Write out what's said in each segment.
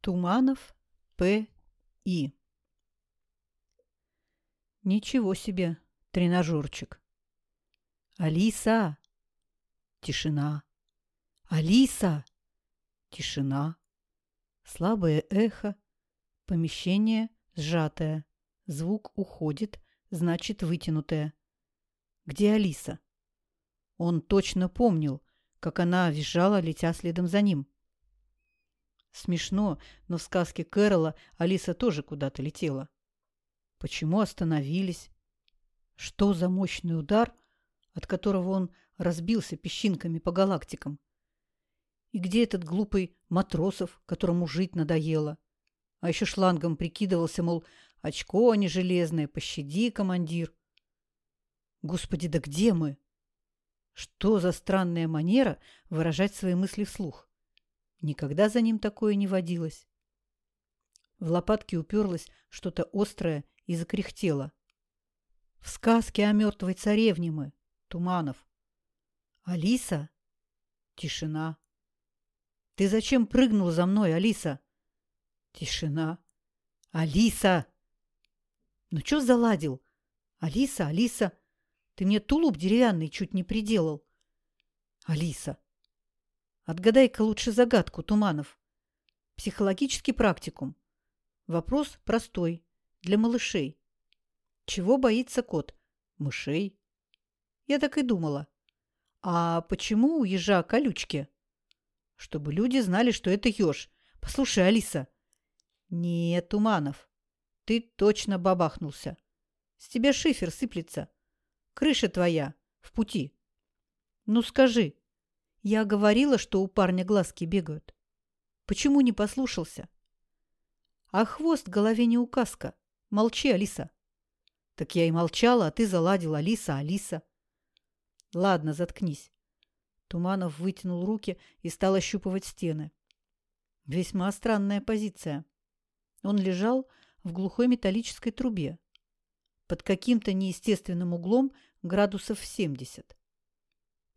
Туманов П. И. Ничего себе, тренажерчик. Алиса! Тишина. Алиса! Тишина. Слабое эхо. Помещение сжатое. Звук уходит, значит вытянутое. Где Алиса? Он точно помнил, как она визжала, летя следом за ним. Смешно, но в сказке Кэрола Алиса тоже куда-то летела. Почему остановились? Что за мощный удар, от которого он разбился песчинками по галактикам? И где этот глупый Матросов, которому жить надоело? А еще шлангом прикидывался, мол, очко, не железное, пощади, командир. Господи, да где мы? Что за странная манера выражать свои мысли вслух? Никогда за ним такое не водилось. В лопатке уперлось что-то острое и закряхтело. В сказке о мертвой царевне мы, Туманов. Алиса? Тишина. Ты зачем прыгнул за мной, Алиса? Тишина. Алиса! Ну что заладил? Алиса, Алиса, ты мне тулуп деревянный чуть не приделал. Алиса. Отгадай-ка лучше загадку, Туманов. Психологический практикум. Вопрос простой, для малышей. Чего боится кот? Мышей. Я так и думала. А почему у ежа колючки? Чтобы люди знали, что это еж. Послушай, Алиса. Нет, Туманов, ты точно бабахнулся. С тебя шифер сыплется. Крыша твоя в пути. Ну скажи, я говорила, что у парня глазки бегают. Почему не послушался? А хвост голове не указка. Молчи, Алиса. Так я и молчала, а ты заладила, Алиса, Алиса. Ладно, заткнись. Туманов вытянул руки и стал ощупывать стены. Весьма странная позиция. Он лежал в глухой металлической трубе. Под каким-то неестественным углом градусов 70.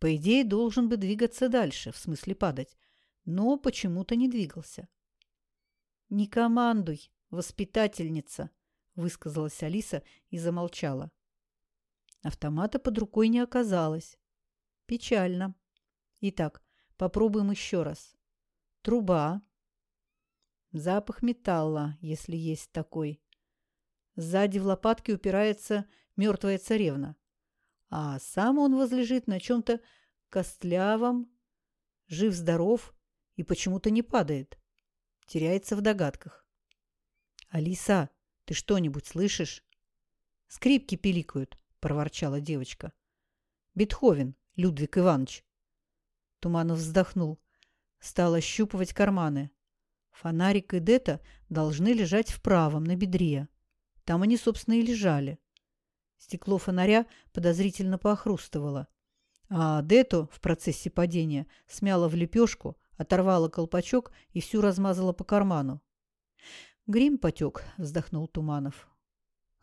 По идее, должен бы двигаться дальше, в смысле падать, но почему-то не двигался. «Не командуй, воспитательница!» – высказалась Алиса и замолчала. Автомата под рукой не оказалось. Печально. Итак, попробуем еще раз. Труба. Запах металла, если есть такой. Сзади в лопатке упирается мертвая царевна а сам он возлежит на чем-то костлявом, жив-здоров и почему-то не падает. Теряется в догадках. «Алиса, ты что-нибудь слышишь?» «Скрипки пиликают», — проворчала девочка. «Бетховен, Людвиг Иванович». Туманов вздохнул. Стал ощупывать карманы. Фонарик и Дета должны лежать в правом, на бедре. Там они, собственно, и лежали. Стекло фонаря подозрительно похрустывало. А Дету в процессе падения смяла в лепешку, оторвала колпачок и всю размазала по карману. «Грим потек», — вздохнул Туманов.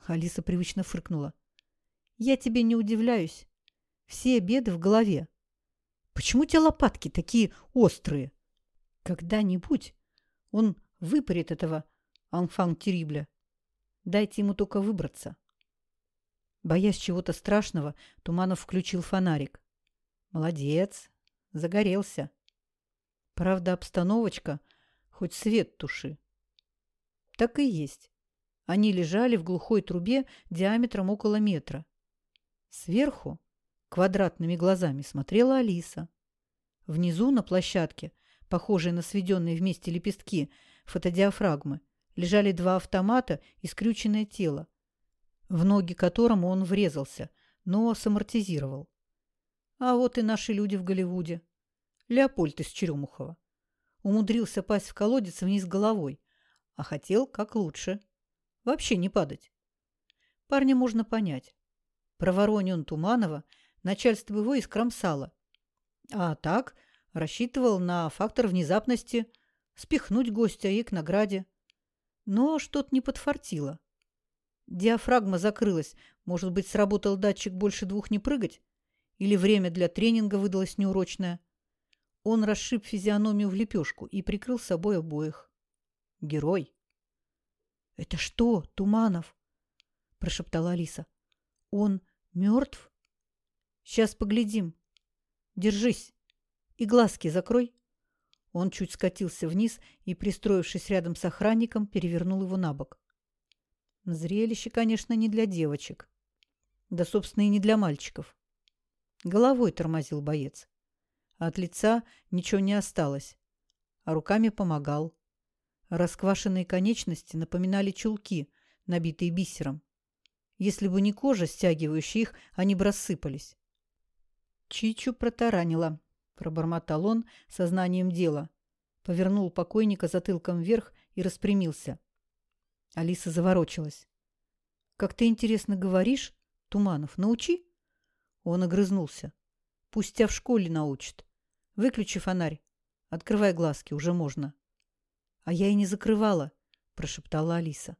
Алиса привычно фыркнула. «Я тебе не удивляюсь. Все беды в голове. Почему у тебя лопатки такие острые? Когда-нибудь он выпарит этого анфан-терибля. Дайте ему только выбраться». Боясь чего-то страшного, Туманов включил фонарик. Молодец, загорелся. Правда, обстановочка, хоть свет туши. Так и есть. Они лежали в глухой трубе диаметром около метра. Сверху квадратными глазами смотрела Алиса. Внизу на площадке, похожей на сведенные вместе лепестки фотодиафрагмы, лежали два автомата и скрюченное тело, в ноги которому он врезался, но самортизировал. А вот и наши люди в Голливуде. Леопольд из Черемухова. Умудрился пасть в колодец вниз головой, а хотел как лучше. Вообще не падать. Парня можно понять. Проворонил он Туманова, начальство его искромсало. А так рассчитывал на фактор внезапности, спихнуть гостя и к награде. Но что-то не подфартило. Диафрагма закрылась. Может быть, сработал датчик больше двух не прыгать? Или время для тренинга выдалось неурочное? Он расшиб физиономию в лепешку и прикрыл собой обоих. Герой. «Это что, Туманов?» – прошептала Алиса. «Он мертв?» «Сейчас поглядим. Держись. И глазки закрой». Он чуть скатился вниз и, пристроившись рядом с охранником, перевернул его на бок. Зрелище, конечно, не для девочек. Да, собственно, и не для мальчиков. Головой тормозил боец. От лица ничего не осталось, а руками помогал. Расквашенные конечности напоминали чулки, набитые бисером. Если бы не кожа, стягивающая их, они бы рассыпались. Чичу протаранила, пробормотал он сознанием дела. Повернул покойника затылком вверх и распрямился. Алиса заворочилась. «Как ты интересно говоришь, Туманов, научи?» Он огрызнулся. «Пусть тебя в школе научат. Выключи фонарь. Открывай глазки, уже можно». «А я и не закрывала», – прошептала Алиса.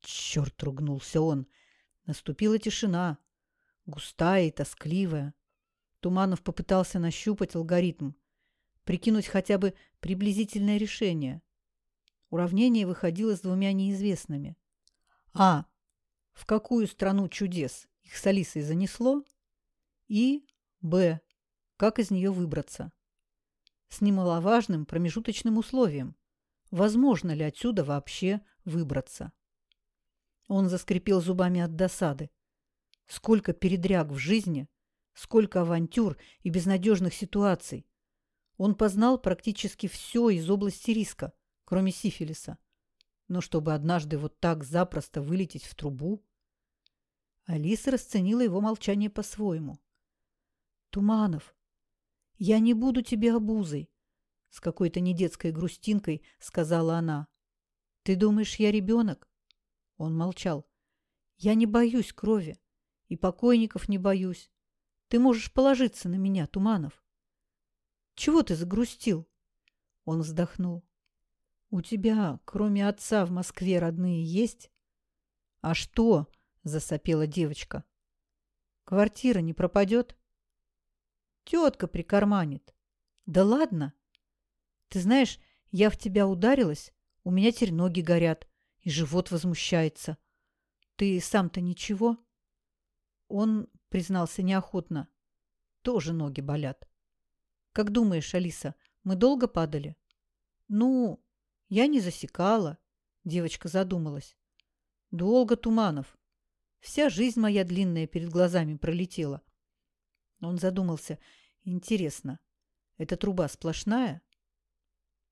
«Черт!» – ругнулся он. Наступила тишина, густая и тоскливая. Туманов попытался нащупать алгоритм, прикинуть хотя бы приблизительное решение. Уравнение выходило с двумя неизвестными. А. В какую страну чудес их с Алисой занесло? И. Б. Как из нее выбраться? С немаловажным промежуточным условием. Возможно ли отсюда вообще выбраться? Он заскрипел зубами от досады. Сколько передряг в жизни, сколько авантюр и безнадежных ситуаций. Он познал практически все из области риска, кроме сифилиса. Но чтобы однажды вот так запросто вылететь в трубу... Алиса расценила его молчание по-своему. «Туманов, я не буду тебе обузой», — с какой-то недетской грустинкой сказала она. «Ты думаешь, я ребенок? Он молчал. «Я не боюсь крови. И покойников не боюсь. Ты можешь положиться на меня, Туманов». «Чего ты загрустил?» Он вздохнул. «У тебя, кроме отца, в Москве родные есть?» «А что?» – засопела девочка. «Квартира не пропадет?» «Тетка прикарманит». «Да ладно!» «Ты знаешь, я в тебя ударилась, у меня теперь ноги горят и живот возмущается. Ты сам-то ничего? Он признался неохотно. Тоже ноги болят. Как думаешь, Алиса, мы долго падали? Ну, я не засекала. Девочка задумалась. Долго, Туманов. Вся жизнь моя длинная перед глазами пролетела. Он задумался. Интересно, эта труба сплошная?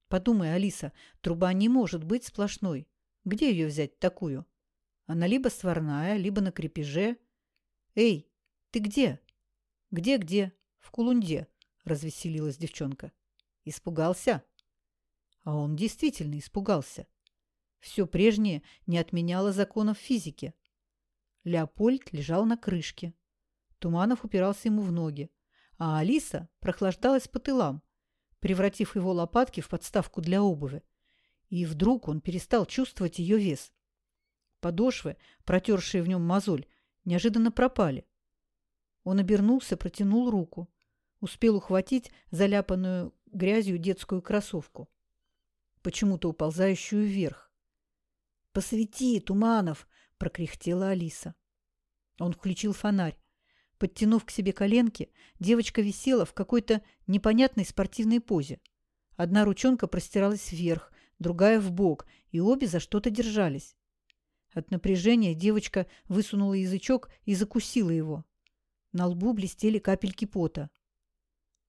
Подумай, Алиса, труба не может быть сплошной. Где ее взять такую? Она либо сварная, либо на крепеже. Эй, ты где? Где-где? В Кулунде, развеселилась девчонка. Испугался? А он действительно испугался. Все прежнее не отменяло законов физики. Леопольд лежал на крышке. Туманов упирался ему в ноги, а Алиса прохлаждалась по тылам, превратив его лопатки в подставку для обуви и вдруг он перестал чувствовать ее вес. Подошвы, протершие в нем мозоль, неожиданно пропали. Он обернулся, протянул руку. Успел ухватить заляпанную грязью детскую кроссовку, почему-то уползающую вверх. «Посвети, Туманов!» – прокряхтела Алиса. Он включил фонарь. Подтянув к себе коленки, девочка висела в какой-то непонятной спортивной позе. Одна ручонка простиралась вверх, другая в бок, и обе за что-то держались. От напряжения девочка высунула язычок и закусила его. На лбу блестели капельки пота.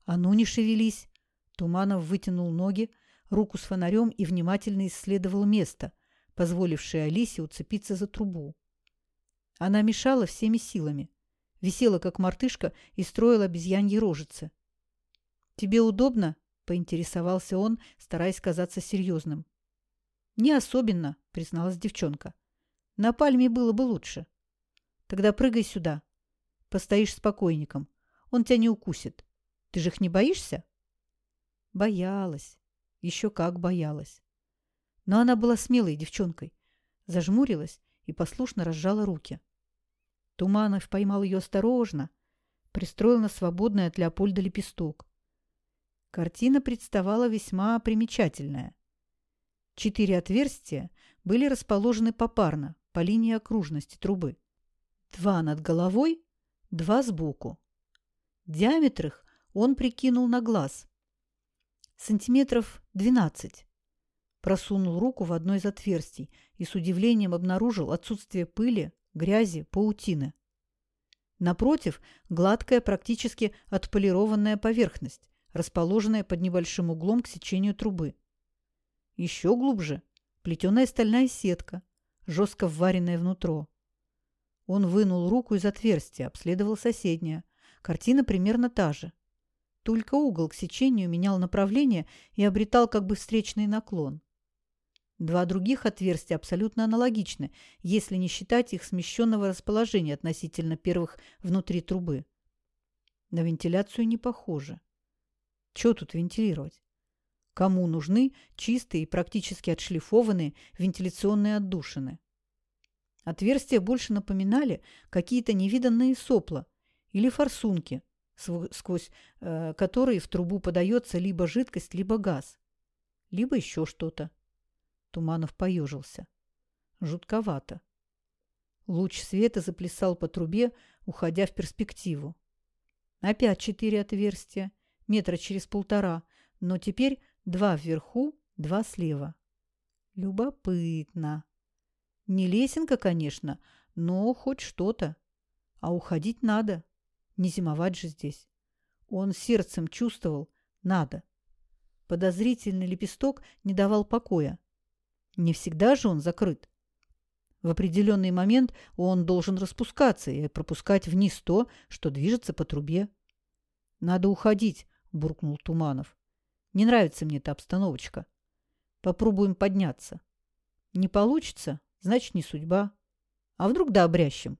«А ну не шевелись!» Туманов вытянул ноги, руку с фонарем и внимательно исследовал место, позволившее Алисе уцепиться за трубу. Она мешала всеми силами, висела как мартышка и строила обезьяньи рожицы. «Тебе удобно?» поинтересовался он, стараясь казаться серьезным. «Не особенно», — призналась девчонка. «На пальме было бы лучше. Тогда прыгай сюда. Постоишь с покойником. Он тебя не укусит. Ты же их не боишься?» Боялась. Еще как боялась. Но она была смелой девчонкой. Зажмурилась и послушно разжала руки. Туманов поймал ее осторожно, пристроил на свободный от Леопольда лепесток. Картина представала весьма примечательная. Четыре отверстия были расположены попарно по линии окружности трубы. Два над головой, два сбоку. Диаметр их он прикинул на глаз. Сантиметров двенадцать. Просунул руку в одно из отверстий и с удивлением обнаружил отсутствие пыли, грязи, паутины. Напротив, гладкая, практически отполированная поверхность, расположенная под небольшим углом к сечению трубы. Еще глубже – плетеная стальная сетка, жестко вваренная внутрь. Он вынул руку из отверстия, обследовал соседнее. Картина примерно та же. Только угол к сечению менял направление и обретал как бы встречный наклон. Два других отверстия абсолютно аналогичны, если не считать их смещенного расположения относительно первых внутри трубы. На вентиляцию не похоже. Чего тут вентилировать? Кому нужны чистые и практически отшлифованные вентиляционные отдушины? Отверстия больше напоминали какие-то невиданные сопла или форсунки, сквозь э, которые в трубу подается либо жидкость, либо газ, либо еще что-то. Туманов поежился. Жутковато. Луч света заплясал по трубе, уходя в перспективу. Опять четыре отверстия, метра через полтора, но теперь два вверху, два слева. Любопытно. Не лесенка, конечно, но хоть что-то. А уходить надо. Не зимовать же здесь. Он сердцем чувствовал – надо. Подозрительный лепесток не давал покоя. Не всегда же он закрыт. В определенный момент он должен распускаться и пропускать вниз то, что движется по трубе. «Надо уходить», – буркнул Туманов. «Не нравится мне эта обстановочка. Попробуем подняться. Не получится, значит, не судьба. А вдруг да обрящем?»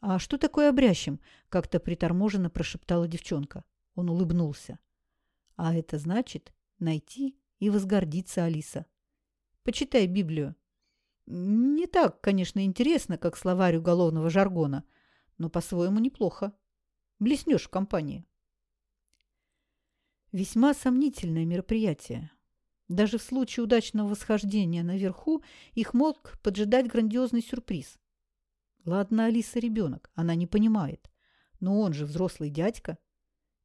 «А что такое обрящем?» – как-то приторможенно прошептала девчонка. Он улыбнулся. «А это значит найти и возгордиться Алиса». Почитай Библию. Не так, конечно, интересно, как словарь уголовного жаргона, но по-своему неплохо. Блеснешь в компании. Весьма сомнительное мероприятие. Даже в случае удачного восхождения наверху их мог поджидать грандиозный сюрприз. Ладно, Алиса ребенок, она не понимает. Но он же взрослый дядька.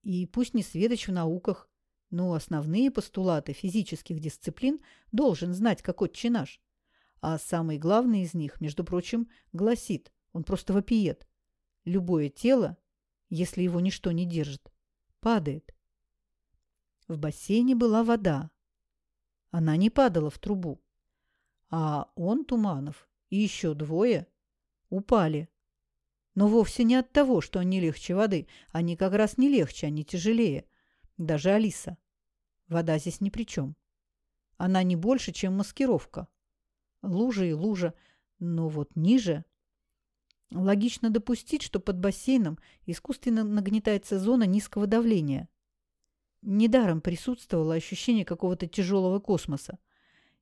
И пусть не светоч в науках, но основные постулаты физических дисциплин должен знать как отче наш. А самый главный из них, между прочим, гласит, он просто вопиет. Любое тело, если его ничто не держит, падает. В бассейне была вода. Она не падала в трубу. А он, Туманов, и еще двое упали. Но вовсе не от того, что они легче воды. Они как раз не легче, они тяжелее. Даже Алиса. Вода здесь ни при чем. Она не больше, чем маскировка. Лужа и лужа, но вот ниже... Логично допустить, что под бассейном искусственно нагнетается зона низкого давления. Недаром присутствовало ощущение какого-то тяжелого космоса.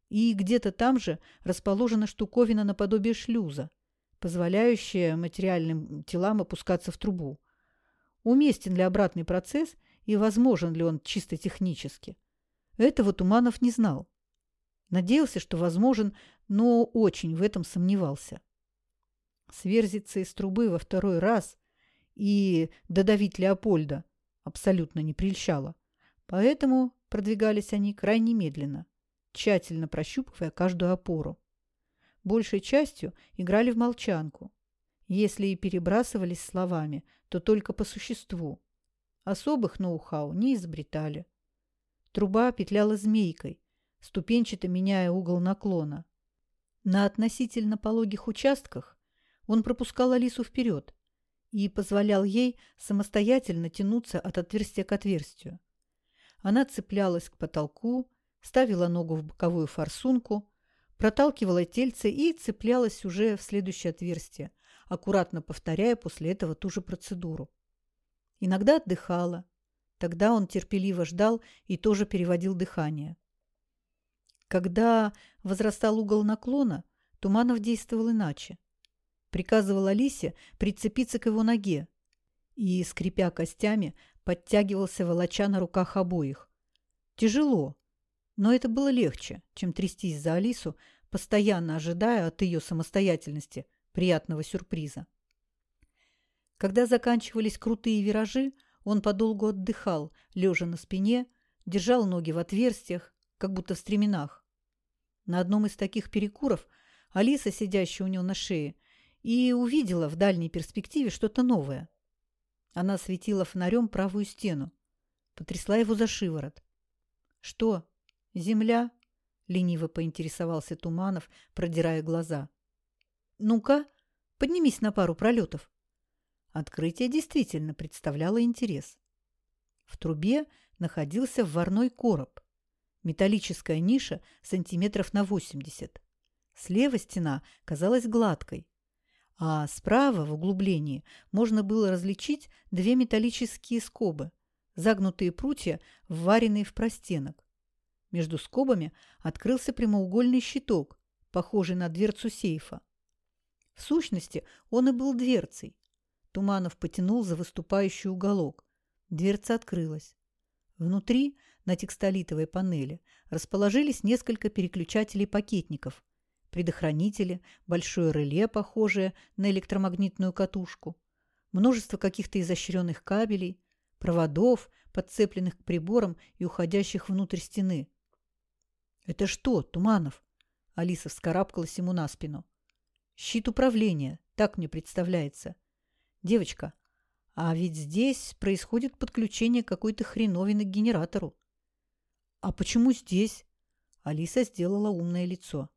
И где-то там же расположена штуковина наподобие шлюза, позволяющая материальным телам опускаться в трубу. Уместен ли обратный процесс – и возможен ли он чисто технически. Этого Туманов не знал. Надеялся, что возможен, но очень в этом сомневался. Сверзиться из трубы во второй раз и додавить Леопольда абсолютно не прельщало. Поэтому продвигались они крайне медленно, тщательно прощупывая каждую опору. Большей частью играли в молчанку. Если и перебрасывались словами, то только по существу. Особых ноу-хау не изобретали. Труба петляла змейкой, ступенчато меняя угол наклона. На относительно пологих участках он пропускал Алису вперед и позволял ей самостоятельно тянуться от отверстия к отверстию. Она цеплялась к потолку, ставила ногу в боковую форсунку, проталкивала тельце и цеплялась уже в следующее отверстие, аккуратно повторяя после этого ту же процедуру. Иногда отдыхала. Тогда он терпеливо ждал и тоже переводил дыхание. Когда возрастал угол наклона, Туманов действовал иначе. Приказывал Алисе прицепиться к его ноге и, скрипя костями, подтягивался волоча на руках обоих. Тяжело, Но это было легче, чем трястись за Алису, постоянно ожидая от ее самостоятельности приятного сюрприза. Когда заканчивались крутые виражи, он подолгу отдыхал, лежа на спине, держал ноги в отверстиях, как будто в стременах. На одном из таких перекуров Алиса, сидящая у него на шее, и увидела в дальней перспективе что-то новое. Она светила фонарем правую стену, потрясла его за шиворот. «Что, земля?» — лениво поинтересовался Туманов, продирая глаза. «Ну-ка, поднимись на пару пролетов». Открытие действительно представляло интерес. В трубе находился варной короб. Металлическая ниша сантиметров на 80. Слева стена казалась гладкой, а справа, в углублении, можно было различить две металлические скобы, загнутые прутья, вваренные в простенок. Между скобами открылся прямоугольный щиток, похожий на дверцу сейфа. В сущности, он и был дверцей. Туманов потянул за выступающий уголок. Дверца открылась. Внутри, на текстолитовой панели, расположились несколько переключателей-пакетников, предохранители, большое реле, похожее на электромагнитную катушку, множество каких-то изощренных кабелей, проводов, подцепленных к приборам и уходящих внутрь стены. «Это что, Туманов?» Алиса вскарабкалась ему на спину. «Щит управления, так мне представляется. Девочка, а ведь здесь происходит подключение какой-то хреновины к генератору. А почему здесь? Алиса сделала умное лицо.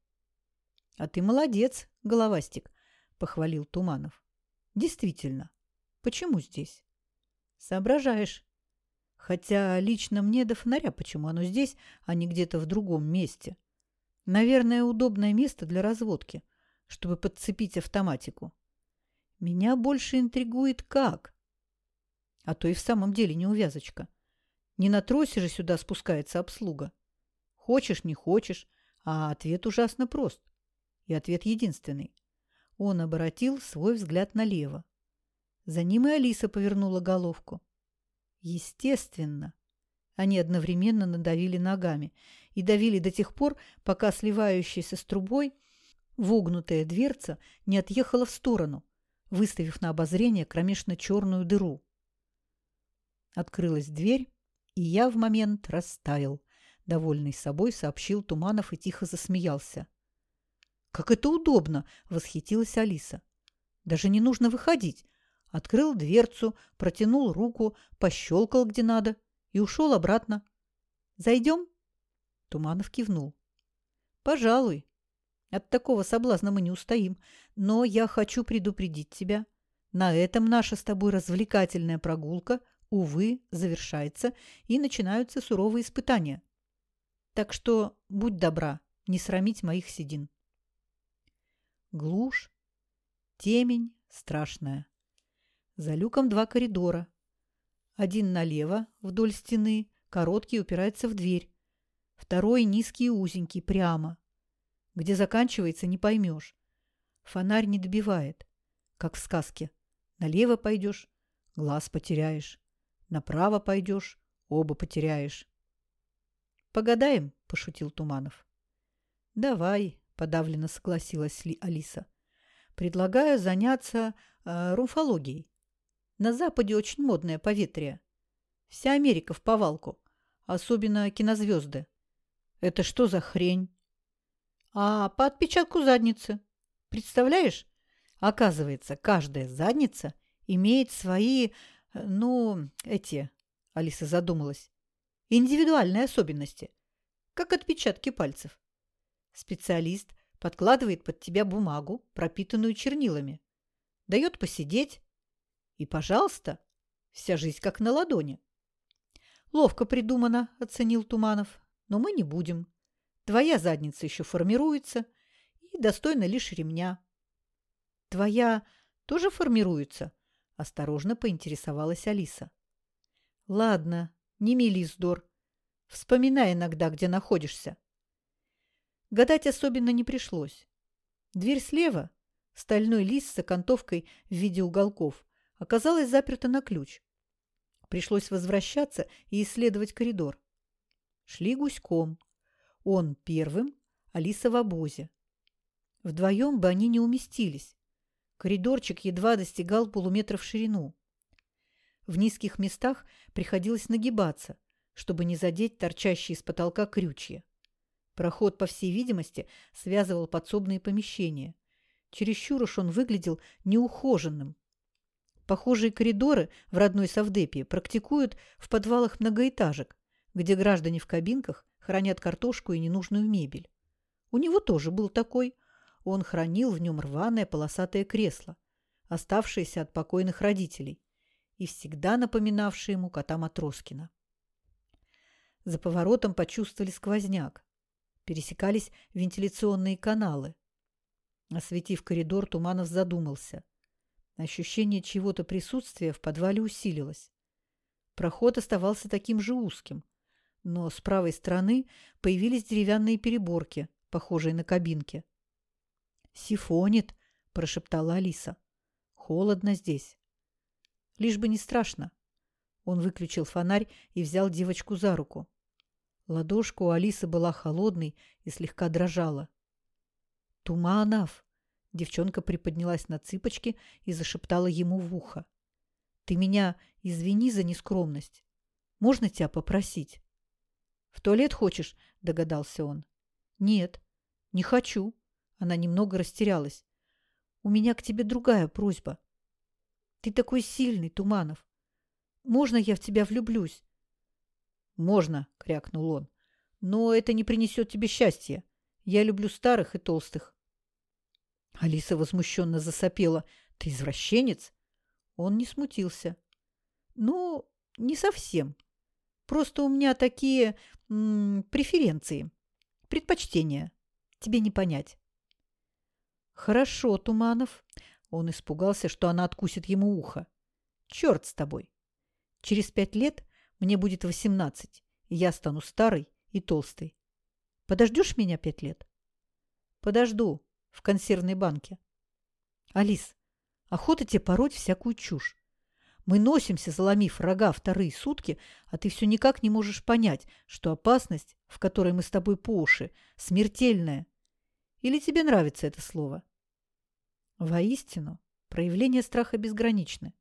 А ты молодец, головастик, похвалил Туманов. Действительно. Почему здесь? Соображаешь. Хотя лично мне до фонаря, почему оно здесь, а не где-то в другом месте. Наверное, удобное место для разводки, чтобы подцепить автоматику. Меня больше интригует как. А то и в самом деле неувязочка. Не на тросе же сюда спускается обслуга. Хочешь, не хочешь, а ответ ужасно прост. И ответ единственный. Он обратил свой взгляд налево. За ним и Алиса повернула головку. Естественно. Они одновременно надавили ногами и давили до тех пор, пока сливающаяся с трубой вогнутая дверца не отъехала в сторону, выставив на обозрение кромешно черную дыру. Открылась дверь, и я в момент растаял. Довольный собой сообщил Туманов и тихо засмеялся. «Как это удобно!» – восхитилась Алиса. «Даже не нужно выходить. Открыл дверцу, протянул руку, пощелкал где надо и ушел обратно. Зайдем?» Туманов кивнул. «Пожалуй. От такого соблазна мы не устоим. Но я хочу предупредить тебя. На этом наша с тобой развлекательная прогулка – увы, завершается, и начинаются суровые испытания. Так что будь добра, не срамить моих седин. Глушь, темень страшная. За люком два коридора. Один налево, вдоль стены, короткий упирается в дверь. Второй низкий и узенький, прямо. Где заканчивается, не поймешь. Фонарь не добивает, как в сказке. Налево пойдешь, глаз потеряешь. Направо пойдешь, оба потеряешь. «Погадаем?» – пошутил Туманов. «Давай», – подавленно согласилась Ли Алиса. «Предлагаю заняться э, румфологией. На Западе очень модное поветрие. Вся Америка в повалку, особенно кинозвезды. Это что за хрень?» «А по отпечатку задницы. Представляешь? Оказывается, каждая задница имеет свои ну, эти, Алиса задумалась, индивидуальные особенности, как отпечатки пальцев. Специалист подкладывает под тебя бумагу, пропитанную чернилами, дает посидеть, и, пожалуйста, вся жизнь как на ладони. Ловко придумано, оценил Туманов, но мы не будем. Твоя задница еще формируется и достойна лишь ремня. Твоя тоже формируется, – осторожно поинтересовалась Алиса. «Ладно, не мели вздор. Вспоминай иногда, где находишься». Гадать особенно не пришлось. Дверь слева, стальной лист с окантовкой в виде уголков, оказалась заперта на ключ. Пришлось возвращаться и исследовать коридор. Шли гуськом. Он первым, Алиса в обозе. Вдвоем бы они не уместились. Коридорчик едва достигал полуметра в ширину. В низких местах приходилось нагибаться, чтобы не задеть торчащие из потолка крючья. Проход, по всей видимости, связывал подсобные помещения. Чересчур уж он выглядел неухоженным. Похожие коридоры в родной Савдепии практикуют в подвалах многоэтажек, где граждане в кабинках хранят картошку и ненужную мебель. У него тоже был такой. Он хранил в нем рваное полосатое кресло, оставшееся от покойных родителей, и всегда напоминавшее ему кота Матроскина. За поворотом почувствовали сквозняк. Пересекались вентиляционные каналы. Осветив коридор, Туманов задумался. Ощущение чего-то присутствия в подвале усилилось. Проход оставался таким же узким, но с правой стороны появились деревянные переборки, похожие на кабинки. «Сифонит», – прошептала Алиса. «Холодно здесь». «Лишь бы не страшно». Он выключил фонарь и взял девочку за руку. Ладошка у Алисы была холодной и слегка дрожала. «Туманов!» – девчонка приподнялась на цыпочки и зашептала ему в ухо. «Ты меня извини за нескромность. Можно тебя попросить?» «В туалет хочешь?» – догадался он. «Нет, не хочу». Она немного растерялась. «У меня к тебе другая просьба. Ты такой сильный, Туманов. Можно я в тебя влюблюсь?» «Можно», – крякнул он. «Но это не принесет тебе счастья. Я люблю старых и толстых». Алиса возмущенно засопела. «Ты извращенец?» Он не смутился. «Ну, не совсем. Просто у меня такие преференции, предпочтения. Тебе не понять. Хорошо, Туманов. Он испугался, что она откусит ему ухо. Черт с тобой. Через пять лет мне будет восемнадцать, и я стану старой и толстой. Подождешь меня пять лет? Подожду в консервной банке. Алис, охота тебе пороть всякую чушь. Мы носимся, заломив рога вторые сутки, а ты все никак не можешь понять, что опасность, в которой мы с тобой по уши, смертельная. Или тебе нравится это слово? Воистину, проявление страха безграничны,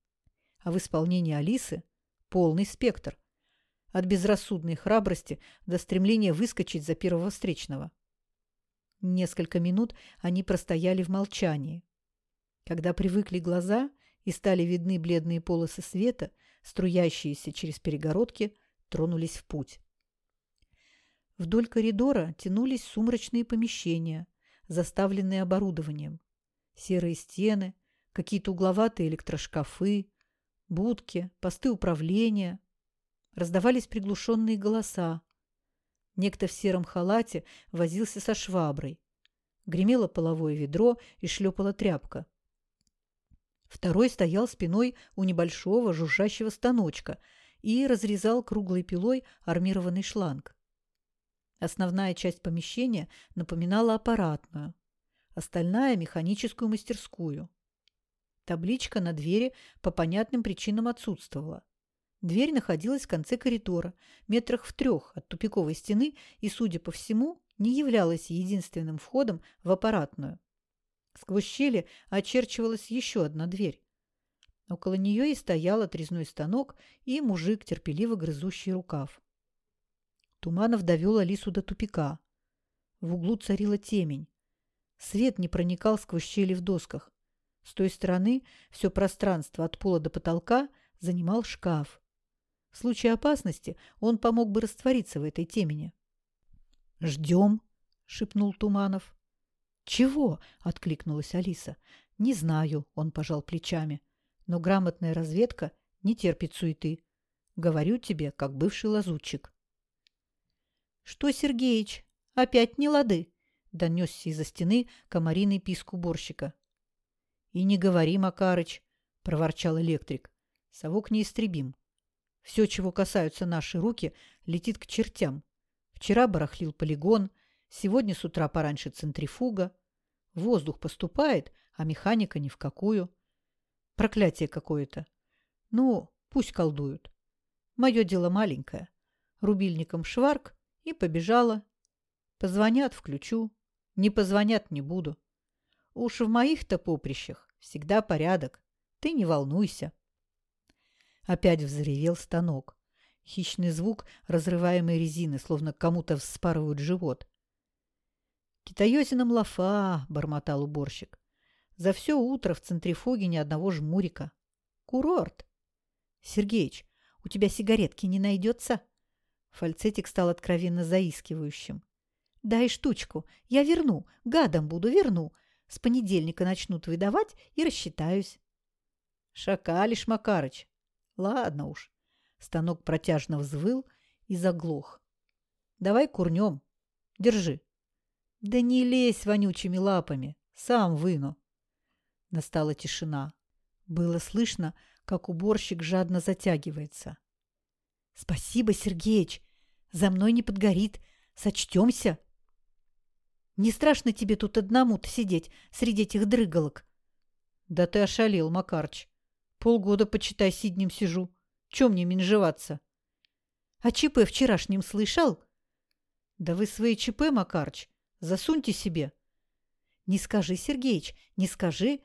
а в исполнении Алисы полный спектр. От безрассудной храбрости до стремления выскочить за первого встречного. Несколько минут они простояли в молчании. Когда привыкли глаза – и стали видны бледные полосы света, струящиеся через перегородки, тронулись в путь. Вдоль коридора тянулись сумрачные помещения, заставленные оборудованием. Серые стены, какие-то угловатые электрошкафы, будки, посты управления. Раздавались приглушенные голоса. Некто в сером халате возился со шваброй. Гремело половое ведро и шлепала тряпка. Второй стоял спиной у небольшого жужжащего станочка и разрезал круглой пилой армированный шланг. Основная часть помещения напоминала аппаратную, остальная – механическую мастерскую. Табличка на двери по понятным причинам отсутствовала. Дверь находилась в конце коридора, метрах в трех от тупиковой стены и, судя по всему, не являлась единственным входом в аппаратную. Сквозь щели очерчивалась еще одна дверь. Около нее и стоял отрезной станок и мужик, терпеливо грызущий рукав. Туманов довел Алису до тупика. В углу царила темень. Свет не проникал сквозь щели в досках. С той стороны все пространство от пола до потолка занимал шкаф. В случае опасности он помог бы раствориться в этой темени. «Ждем», — шепнул Туманов. «Чего?» – откликнулась Алиса. «Не знаю», – он пожал плечами. «Но грамотная разведка не терпит суеты. Говорю тебе, как бывший лазутчик». «Что, Сергеич, опять не лады?» – донесся из-за стены комариный писк уборщика. «И не говори, Макарыч», – проворчал электрик. «Совок неистребим. Все, чего касаются наши руки, летит к чертям. Вчера барахлил полигон – Сегодня с утра пораньше центрифуга. Воздух поступает, а механика ни в какую. Проклятие какое-то. Ну, пусть колдуют. Мое дело маленькое. Рубильником шварк и побежала. Позвонят – включу. Не позвонят – не буду. Уж в моих-то поприщах всегда порядок. Ты не волнуйся. Опять взревел станок. Хищный звук разрываемой резины, словно кому-то вспарывают живот. «Китаёзином лафа!» – бормотал уборщик. «За все утро в центрифуге ни одного жмурика. Курорт!» «Сергеич, у тебя сигаретки не найдется?» Фальцетик стал откровенно заискивающим. «Дай штучку. Я верну. Гадом буду, верну. С понедельника начнут выдавать и рассчитаюсь». «Шакалиш, Макарыч. Ладно уж». Станок протяжно взвыл и заглох. «Давай курнем. Держи». «Да не лезь вонючими лапами. Сам выну». Настала тишина. Было слышно, как уборщик жадно затягивается. «Спасибо, Сергеич! За мной не подгорит. Сочтемся!» Не страшно тебе тут одному-то сидеть среди этих дрыгалок? Да ты ошалел, Макарч. Полгода, почитай, сиднем сижу. Чем мне менжеваться? А ЧП вчерашним слышал? Да вы свои ЧП, Макарч, засуньте себе. Не скажи, Сергеич, не скажи.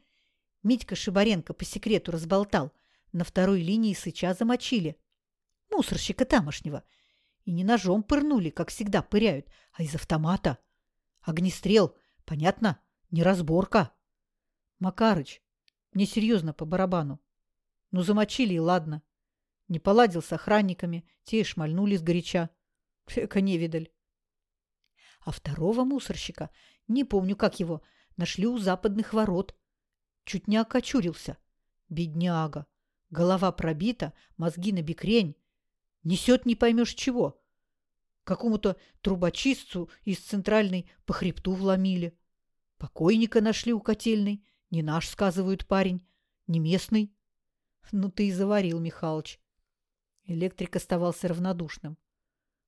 Митька Шибаренко по секрету разболтал. На второй линии сыча замочили. Мусорщика тамошнего. И не ножом пырнули, как всегда пыряют, а из автомата. Огнестрел, понятно? Не разборка. Макарыч, мне серьезно по барабану. Ну, замочили и ладно. Не поладил с охранниками, те и шмальнули сгоряча. Эка невидаль. А второго мусорщика, не помню, как его, нашли у западных ворот. Чуть не окочурился. Бедняга. Голова пробита, мозги на бикрень. Несет не поймешь чего. Какому-то трубочистцу из центральной по хребту вломили. Покойника нашли у котельной. Не наш, сказывают парень. Не местный. Ну ты и заварил, Михалыч. Электрик оставался равнодушным.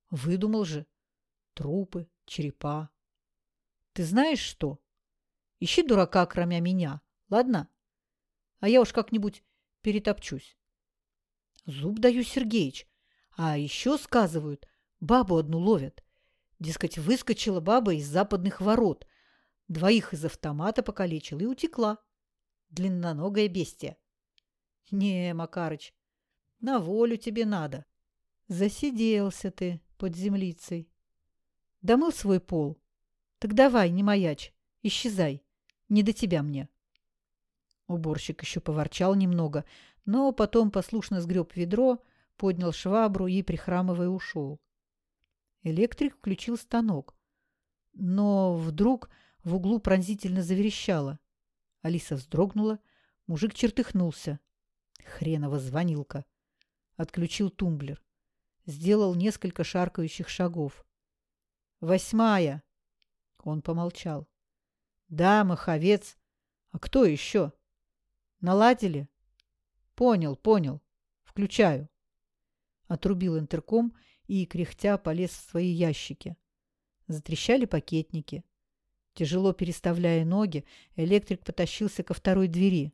Выдумал же. Трупы, черепа. Ты знаешь что? Ищи дурака, кроме меня, ладно? А я уж как-нибудь перетопчусь. Зуб даю, Сергеич. А еще сказывают, Бабу одну ловят. Дескать, выскочила баба из западных ворот. Двоих из автомата покалечила и утекла. Длинноногое бестия. Не, Макарыч, на волю тебе надо. Засиделся ты под землицей. Домыл свой пол? Так давай, не маячь, исчезай. Не до тебя мне. Уборщик еще поворчал немного, но потом послушно сгреб ведро, поднял швабру и, прихрамывая, ушел. Электрик включил станок. Но вдруг в углу пронзительно заверещало. Алиса вздрогнула, мужик чертыхнулся. Хренова звонилка. Отключил тумблер. Сделал несколько шаркающих шагов. «Восьмая!» Он помолчал. «Да, Маховец. А кто еще?» «Наладили?» «Понял, понял. Включаю». Отрубил интерком и, кряхтя, полез в свои ящики. Затрещали пакетники. Тяжело переставляя ноги, электрик потащился ко второй двери.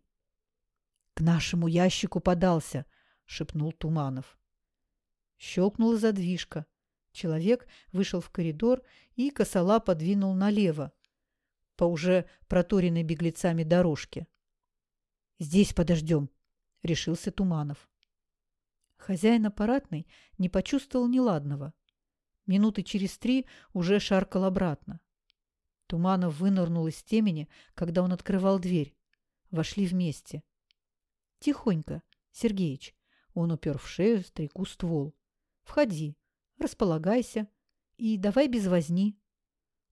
«К нашему ящику подался!» — шепнул Туманов. Щелкнула задвижка. Человек вышел в коридор и косола подвинул налево, по уже проторенной беглецами дорожке. «Здесь подождем», — решился Туманов. Хозяин аппаратной не почувствовал неладного. Минуты через три уже шаркал обратно. Туманов вынырнул из темени, когда он открывал дверь. Вошли вместе. «Тихонько, Сергеич!» Он упер в шею старику ствол. «Входи, располагайся и давай без возни.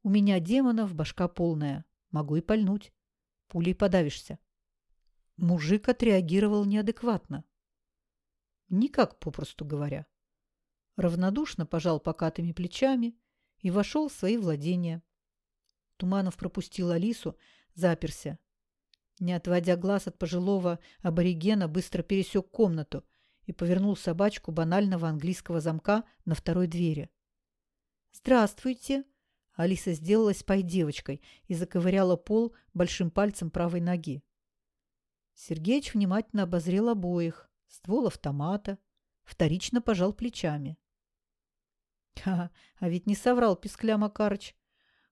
У меня демонов башка полная, могу и пальнуть. Пулей подавишься». Мужик отреагировал неадекватно. Никак, попросту говоря. Равнодушно пожал покатыми плечами и вошел в свои владения. Туманов пропустил Алису, заперся. Не отводя глаз от пожилого аборигена, быстро пересек комнату и повернул собачку банального английского замка на второй двери. «Здравствуйте!» Алиса сделалась пай-девочкой и заковыряла пол большим пальцем правой ноги. Сергеич внимательно обозрел обоих ствол автомата, вторично пожал плечами. А, а ведь не соврал Пискля Макарыч.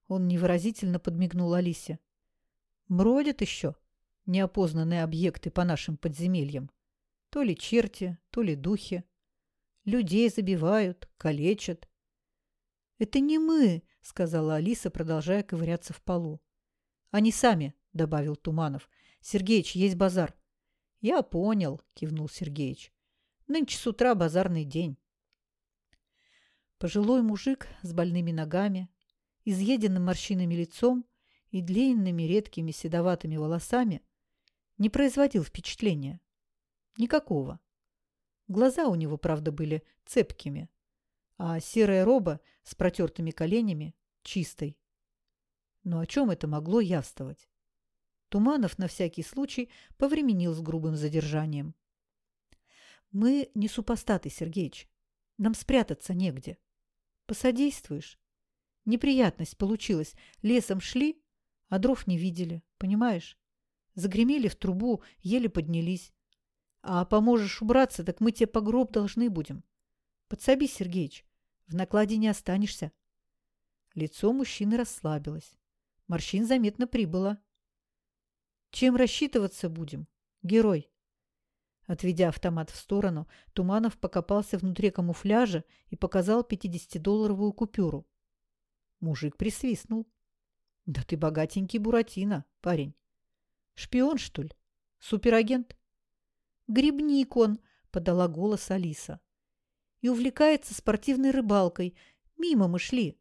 Он невыразительно подмигнул Алисе. Бродят еще неопознанные объекты по нашим подземельям. То ли черти, то ли духи. Людей забивают, калечат. «Это не мы», — сказала Алиса, продолжая ковыряться в полу. «Они сами», — добавил Туманов. «Сергеич, есть базар». «Я понял», — кивнул Сергеич. «Нынче с утра базарный день». Пожилой мужик с больными ногами, изъеденным морщинами лицом и длинными редкими седоватыми волосами не производил впечатления. Никакого. Глаза у него, правда, были цепкими, а серая роба с протертыми коленями – чистой. Но о чем это могло явствовать? Туманов на всякий случай повременил с грубым задержанием. «Мы не супостаты, Сергеич. Нам спрятаться негде. Посодействуешь? Неприятность получилась. Лесом шли, а дров не видели, понимаешь? Загремели в трубу, еле поднялись. А поможешь убраться, так мы тебе по гроб должны будем. Подсоби, Сергеич, в накладе не останешься. Лицо мужчины расслабилось. Морщин заметно прибыло. Чем рассчитываться будем, герой? Отведя автомат в сторону, Туманов покопался внутри камуфляжа и показал 50-долларовую купюру. Мужик присвистнул. «Да ты богатенький Буратино, парень. Шпион, что ли? Суперагент?» «Грибник он», — подала голос Алиса. «И увлекается спортивной рыбалкой. Мимо мы шли».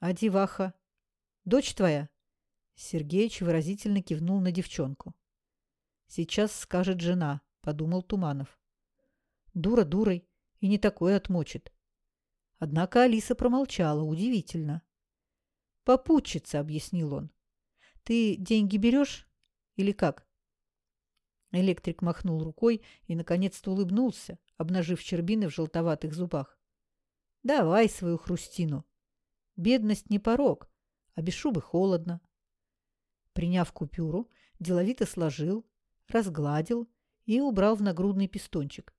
«А деваха? Дочь твоя?» Сергеич выразительно кивнул на девчонку. «Сейчас скажет жена», — подумал Туманов. «Дура дурой, и не такое отмочит». Однако Алиса промолчала, удивительно. «Попутчица», — объяснил он. «Ты деньги берешь или как?» Электрик махнул рукой и, наконец-то, улыбнулся, обнажив щербины в желтоватых зубах. «Давай свою хрустину. Бедность не порог, а без шубы холодно». Приняв купюру, деловито сложил, разгладил и убрал в нагрудный пистончик.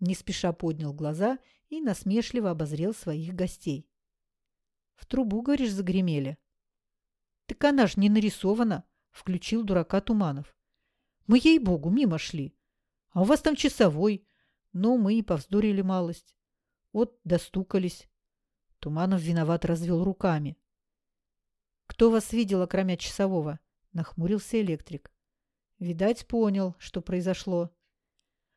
Не спеша поднял глаза и насмешливо обозрел своих гостей. «В трубу, говоришь, загремели?» «Так она ж не нарисована», — включил дурака Туманов. Мы, ей-богу, мимо шли. А у вас там часовой. Но мы и повздорили малость. Вот достукались. Туманов виноват развел руками. «Кто вас видел, окромя часового?» – нахмурился электрик. Видать, понял, что произошло.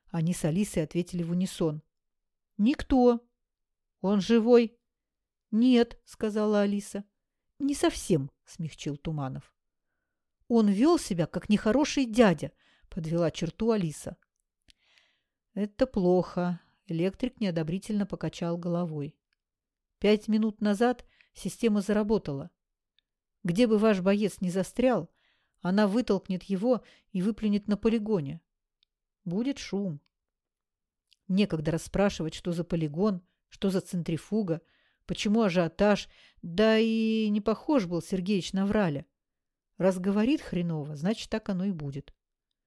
Они с Алисой ответили в унисон. «Никто. Он живой?» «Нет», – сказала Алиса. «Не совсем», – смягчил Туманов. Он вел себя, как нехороший дядя, подвела черту Алиса. Это плохо. Электрик неодобрительно покачал головой. Пять минут назад система заработала. Где бы ваш боец не застрял, она вытолкнет его и выплюнет на полигоне. Будет шум. Некогда расспрашивать, что за полигон, что за центрифуга, почему ажиотаж, да и не похож был Сергеич на Враля. Раз говорит хреново, значит, так оно и будет.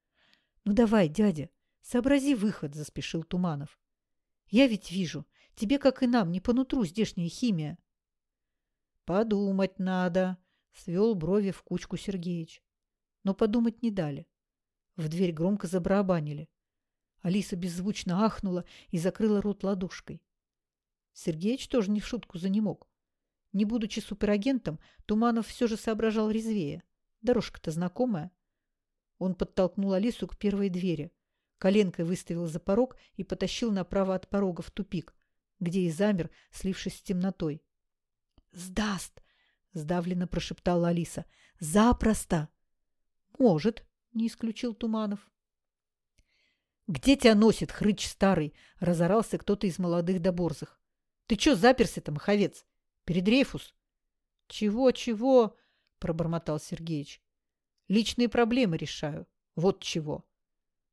— Ну давай, дядя, сообрази выход, — заспешил Туманов. — Я ведь вижу, тебе, как и нам, не по нутру здешняя химия. — Подумать надо, — свел брови в кучку Сергеич. Но подумать не дали. В дверь громко забарабанили. Алиса беззвучно ахнула и закрыла рот ладошкой. Сергеич тоже не в шутку занемог. Не будучи суперагентом, Туманов все же соображал резвее. Дорожка-то знакомая. Он подтолкнул Алису к первой двери. Коленкой выставил за порог и потащил направо от порога в тупик, где и замер, слившись с темнотой. «Сдаст!» — сдавленно прошептала Алиса. «Запросто!» «Может», — не исключил Туманов. «Где тебя носит, хрыч старый?» — разорался кто-то из молодых до борзых. «Ты чё заперся-то, маховец? Передрейфус?» «Чего-чего?» пробормотал Сергеич. Личные проблемы решаю. Вот чего.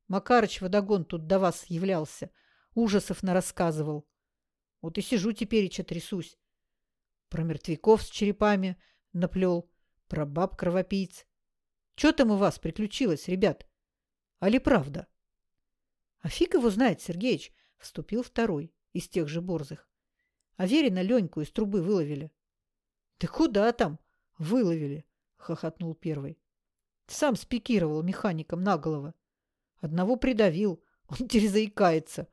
Макарыч водогон тут до вас являлся. Ужасов нарассказывал. Вот и сижу теперь и трясусь. Про мертвяков с черепами наплел, про баб кровопийц. Что там у вас приключилось, ребят? Али правда? А фиг его знает, Сергеич, вступил второй из тех же борзых. А Верина Леньку из трубы выловили. Ты куда там? Выловили, хохотнул первый. Сам спикировал механиком на голову. Одного придавил, он теперь заикается.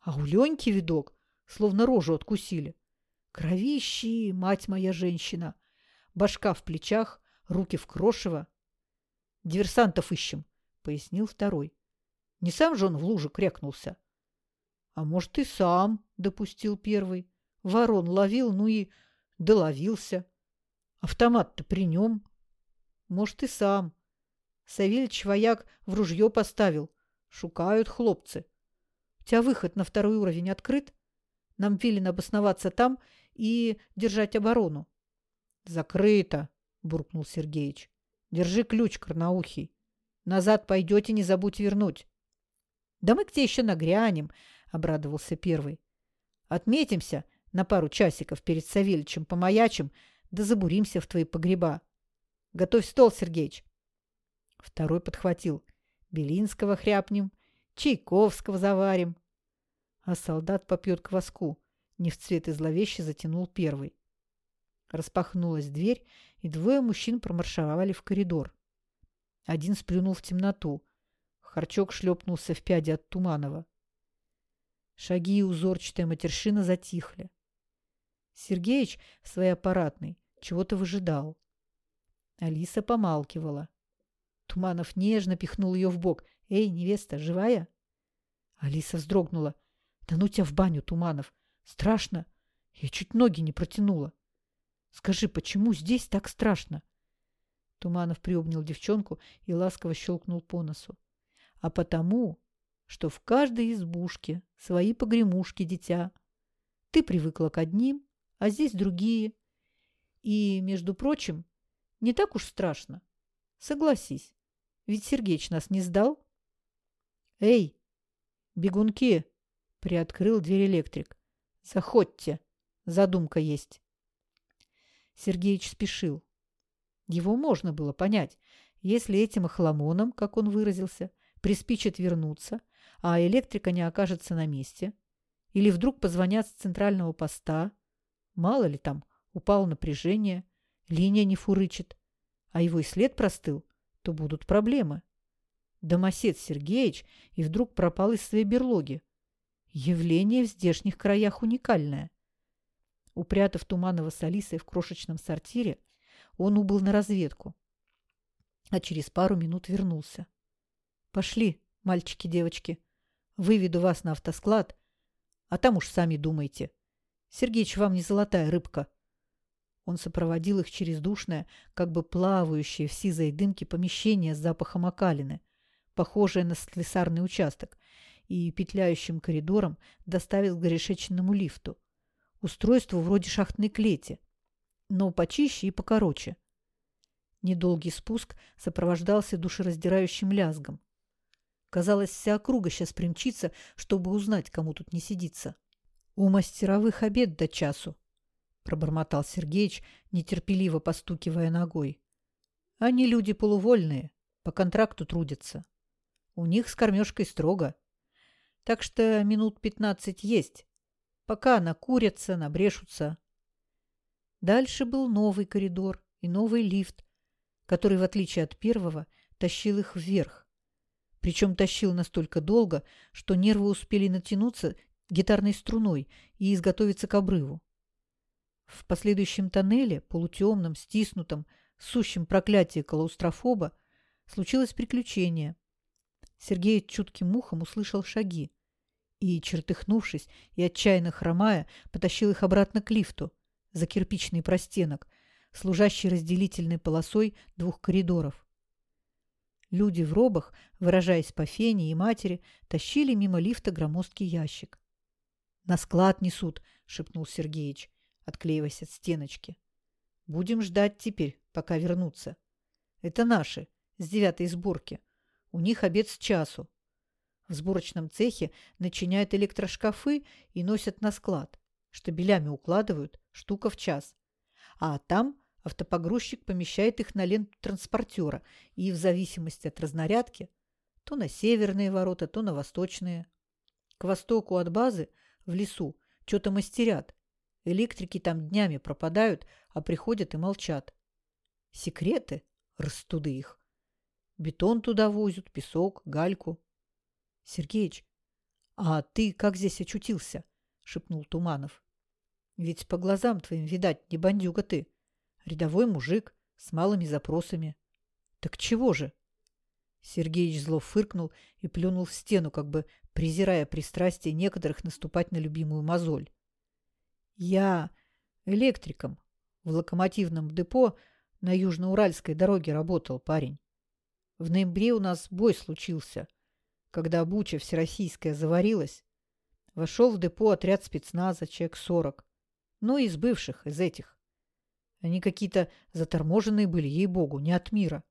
А у Леньки видок, словно рожу откусили. Кровищи, мать моя женщина. Башка в плечах, руки в крошево. Диверсантов ищем, пояснил второй. Не сам же он в луже крякнулся. А может, и сам, допустил первый. Ворон ловил, ну и доловился. Автомат-то при нем. Может, и сам. Савельич вояк в ружье поставил. Шукают хлопцы. У тебя выход на второй уровень открыт? Нам велено обосноваться там и держать оборону. — Закрыто, — буркнул Сергеич. — Держи ключ, Корнаухий. Назад пойдете, не забудь вернуть. — Да мы к тебе еще нагрянем, — обрадовался первый. — Отметимся на пару часиков перед Савельичем помаячим, да забуримся в твои погреба. Готовь стол, Сергеич. Второй подхватил. Белинского хряпнем, Чайковского заварим. А солдат попьет кваску. Не в цвет и зловеще затянул первый. Распахнулась дверь, и двое мужчин промаршировали в коридор. Один сплюнул в темноту. Харчок шлепнулся в пяди от Туманова. Шаги и узорчатая матершина затихли. Сергеич в своей аппаратной чего-то выжидал. Алиса помалкивала. Туманов нежно пихнул ее в бок. «Эй, невеста, живая?» Алиса вздрогнула. «Да ну тебя в баню, Туманов! Страшно! Я чуть ноги не протянула. Скажи, почему здесь так страшно?» Туманов приобнял девчонку и ласково щелкнул по носу. «А потому, что в каждой избушке свои погремушки, дитя. Ты привыкла к одним, а здесь другие. И, между прочим, не так уж страшно. Согласись, ведь Сергеич нас не сдал. Эй, бегунки! Приоткрыл дверь электрик. Заходьте, задумка есть. Сергеич спешил. Его можно было понять, если этим охламоном, как он выразился, приспичит вернуться, а электрика не окажется на месте, или вдруг позвонят с центрального поста, Мало ли там, упало напряжение, линия не фурычит, а его и след простыл, то будут проблемы. Домосед Сергеевич и вдруг пропал из своей берлоги. Явление в здешних краях уникальное. Упрятав Туманова с Алисой в крошечном сортире, он убыл на разведку, а через пару минут вернулся. «Пошли, мальчики-девочки, выведу вас на автосклад, а там уж сами думайте». Сергеич вам не золотая рыбка. Он сопроводил их через душное, как бы плавающее в сизой дымке помещение с запахом окалины, похожее на слесарный участок, и петляющим коридором доставил к горешечному лифту. Устройство вроде шахтной клети, но почище и покороче. Недолгий спуск сопровождался душераздирающим лязгом. Казалось, вся округа сейчас примчится, чтобы узнать, кому тут не сидится. «У мастеровых обед до часу», – пробормотал Сергеич, нетерпеливо постукивая ногой. «Они люди полувольные, по контракту трудятся. У них с кормежкой строго. Так что минут пятнадцать есть, пока накурятся, набрешутся». Дальше был новый коридор и новый лифт, который, в отличие от первого, тащил их вверх. Причем тащил настолько долго, что нервы успели натянуться гитарной струной и изготовиться к обрыву. В последующем тоннеле, полутемном, стиснутом, сущем проклятии клаустрофоба, случилось приключение. Сергей чутким ухом услышал шаги и, чертыхнувшись и отчаянно хромая, потащил их обратно к лифту за кирпичный простенок, служащий разделительной полосой двух коридоров. Люди в робах, выражаясь по фене и матери, тащили мимо лифта громоздкий ящик. На склад несут, шепнул Сергеич, отклеиваясь от стеночки. Будем ждать теперь, пока вернутся. Это наши, с девятой сборки. У них обед с часу. В сборочном цехе начиняют электрошкафы и носят на склад. Штабелями укладывают, штука в час. А там автопогрузчик помещает их на ленту транспортера и в зависимости от разнарядки то на северные ворота, то на восточные. К востоку от базы в лесу, что-то мастерят. Электрики там днями пропадают, а приходят и молчат. Секреты? Растуды их. Бетон туда возят, песок, гальку. Сергеич, а ты как здесь очутился? Шепнул Туманов. Ведь по глазам твоим, видать, не бандюга ты. Рядовой мужик с малыми запросами. Так чего же? Сергеич зло фыркнул и плюнул в стену, как бы презирая пристрастие некоторых наступать на любимую мозоль. Я электриком в локомотивном депо на Южноуральской дороге работал парень. В ноябре у нас бой случился, когда буча всероссийская заварилась. Вошел в депо отряд спецназа, человек сорок. Ну, из бывших, из этих. Они какие-то заторможенные были, ей-богу, не от мира.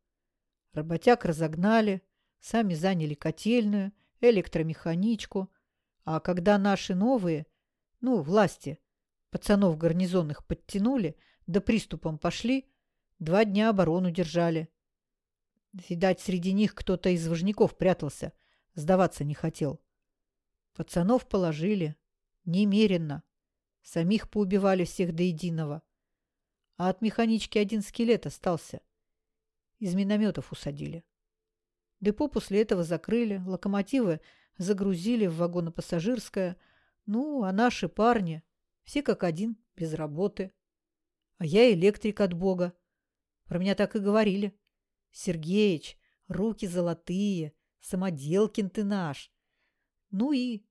Работяг разогнали, сами заняли котельную, электромеханичку. А когда наши новые, ну, власти, пацанов гарнизонных подтянули, да приступом пошли, два дня оборону держали. Видать, среди них кто-то из важников прятался, сдаваться не хотел. Пацанов положили. Немеренно. Самих поубивали всех до единого. А от механички один скелет остался. Из минометов усадили. Депо после этого закрыли, локомотивы загрузили в вагоно-пассажирское. Ну, а наши парни, все как один, без работы. А я электрик от бога. Про меня так и говорили. Сергеич, руки золотые, самоделкин ты наш. Ну и...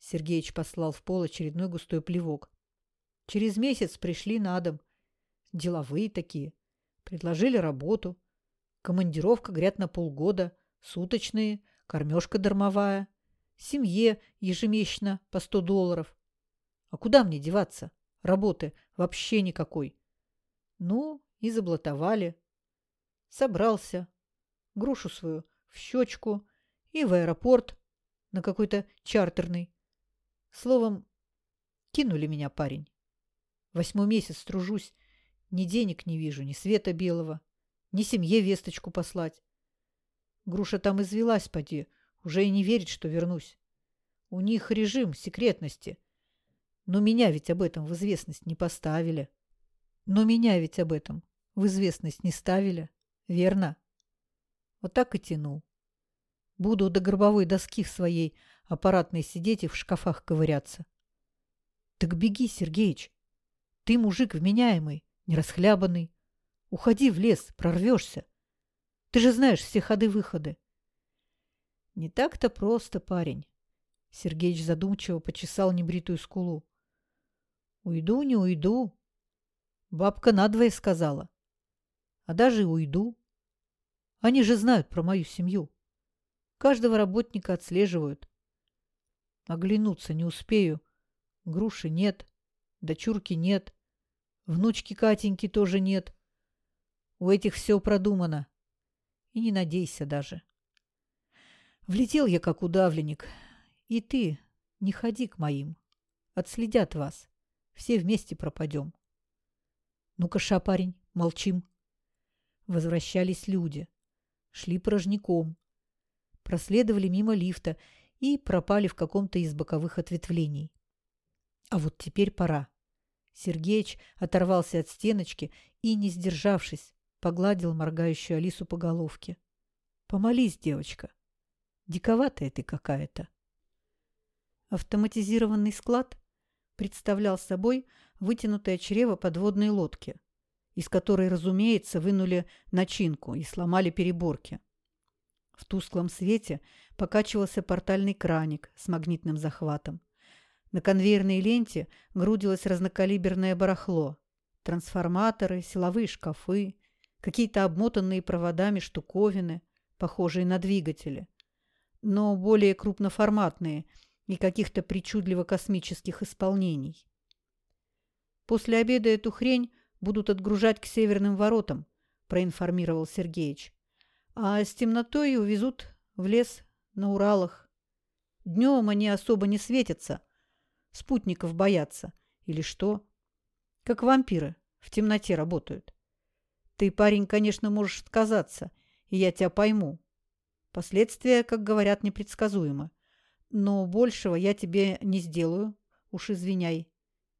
Сергеич послал в пол очередной густой плевок. Через месяц пришли на дом. Деловые такие. Предложили работу. Командировка, говорят, на полгода. Суточные, кормежка дармовая. Семье ежемесячно по сто долларов. А куда мне деваться? Работы вообще никакой. Ну, и заблатовали. Собрался. Грушу свою в щечку и в аэропорт на какой-то чартерный. Словом, кинули меня парень. Восьмой месяц тружусь, ни денег не вижу, ни света белого, ни семье весточку послать. Груша там извелась, поди, уже и не верит, что вернусь. У них режим секретности. Но меня ведь об этом в известность не поставили. Но меня ведь об этом в известность не ставили, верно? Вот так и тянул. Буду до гробовой доски в своей аппаратной сидеть и в шкафах ковыряться. Так беги, Сергеич. Ты мужик вменяемый, нерасхлябанный. Уходи в лес, прорвешься. Ты же знаешь все ходы-выходы. Не так-то просто, парень. Сергеич задумчиво почесал небритую скулу. Уйду, не уйду. Бабка надвое сказала. А даже и уйду. Они же знают про мою семью. Каждого работника отслеживают. Оглянуться не успею. Груши нет, дочурки нет, внучки Катеньки тоже нет. У этих все продумано. И не надейся даже. Влетел я, как удавленник. И ты не ходи к моим. Отследят вас. Все вместе пропадем. Ну-ка, ша, парень, молчим. Возвращались люди. Шли порожняком. Проследовали мимо лифта и пропали в каком-то из боковых ответвлений. А вот теперь пора. Сергеич оторвался от стеночки и, не сдержавшись, погладил моргающую Алису по головке. «Помолись, девочка. Диковатая ты какая-то». Автоматизированный склад представлял собой вытянутое чрево подводной лодки, из которой, разумеется, вынули начинку и сломали переборки. В тусклом свете покачивался портальный краник с магнитным захватом. На конвейерной ленте грудилось разнокалиберное барахло. Трансформаторы, силовые шкафы, какие-то обмотанные проводами штуковины, похожие на двигатели, но более крупноформатные и каких-то причудливо-космических исполнений. После обеда эту хрень будут отгружать к северным воротам, проинформировал Сергеич. А с темнотой увезут в лес на Уралах. Днем они особо не светятся, спутников боятся. Или что? Как вампиры, в темноте работают. Ты, парень, конечно, можешь отказаться, и я тебя пойму. Последствия, как говорят, непредсказуемы. Но большего я тебе не сделаю, уж извиняй.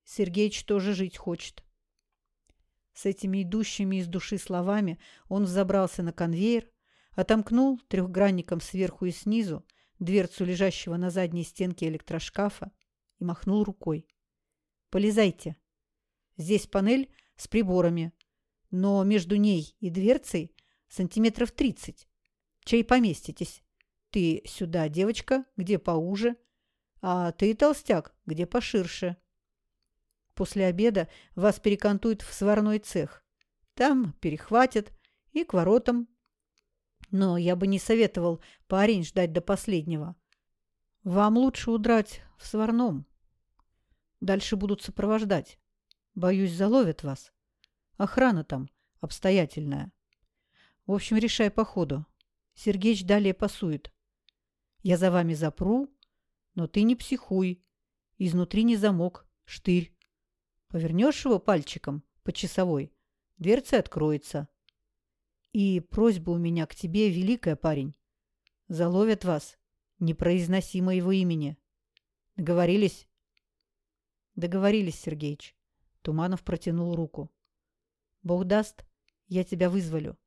Сергеич тоже жить хочет. С этими идущими из души словами он взобрался на конвейер, отомкнул трехгранником сверху и снизу дверцу лежащего на задней стенке электрошкафа и махнул рукой. «Полезайте. Здесь панель с приборами, но между ней и дверцей сантиметров тридцать. Чай поместитесь. Ты сюда, девочка, где поуже, а ты, толстяк, где поширше. После обеда вас перекантуют в сварной цех. Там перехватят и к воротам. Но я бы не советовал парень ждать до последнего. Вам лучше удрать в сварном. Дальше будут сопровождать. Боюсь, заловят вас. Охрана там обстоятельная. В общем, решай по ходу. Сергеич далее пасует. Я за вами запру, но ты не психуй. Изнутри не замок, штырь. Повернешь его пальчиком по часовой, дверца откроется. И просьба у меня к тебе великая, парень. Заловят вас, не произноси моего имени. Договорились? Договорились, Сергеич. Туманов протянул руку. Бог даст, я тебя вызволю.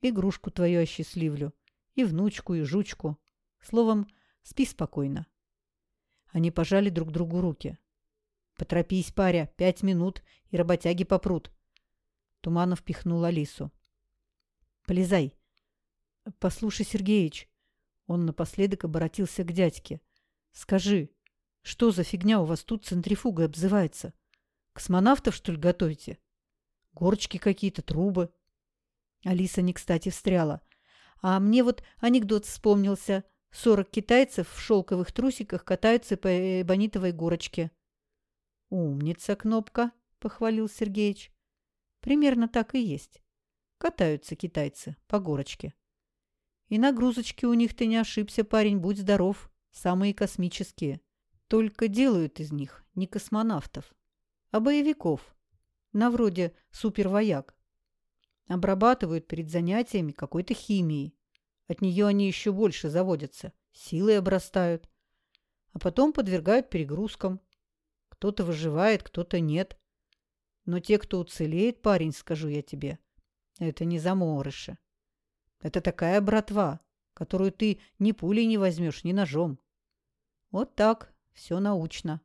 Игрушку твою осчастливлю, и внучку, и жучку. Словом, спи спокойно. Они пожали друг другу руки. «Поторопись, паря, пять минут, и работяги попрут». Туманов пихнул Алису. «Полезай». «Послушай, Сергеич». Он напоследок обратился к дядьке. «Скажи, что за фигня у вас тут центрифугой обзывается? Космонавтов, что ли, готовите? Горочки какие-то, трубы». Алиса не кстати встряла. «А мне вот анекдот вспомнился. Сорок китайцев в шелковых трусиках катаются по эбонитовой горочке». «Умница, Кнопка!» – похвалил Сергеич. «Примерно так и есть. Катаются китайцы по горочке. И нагрузочки у них ты не ошибся, парень, будь здоров. Самые космические. Только делают из них не космонавтов, а боевиков. На вроде супервояк. Обрабатывают перед занятиями какой-то химией. От нее они еще больше заводятся, силой обрастают. А потом подвергают перегрузкам. Кто-то выживает, кто-то нет. Но те, кто уцелеет, парень, скажу я тебе, это не заморыши. Это такая братва, которую ты ни пулей не возьмешь, ни ножом. Вот так, все научно.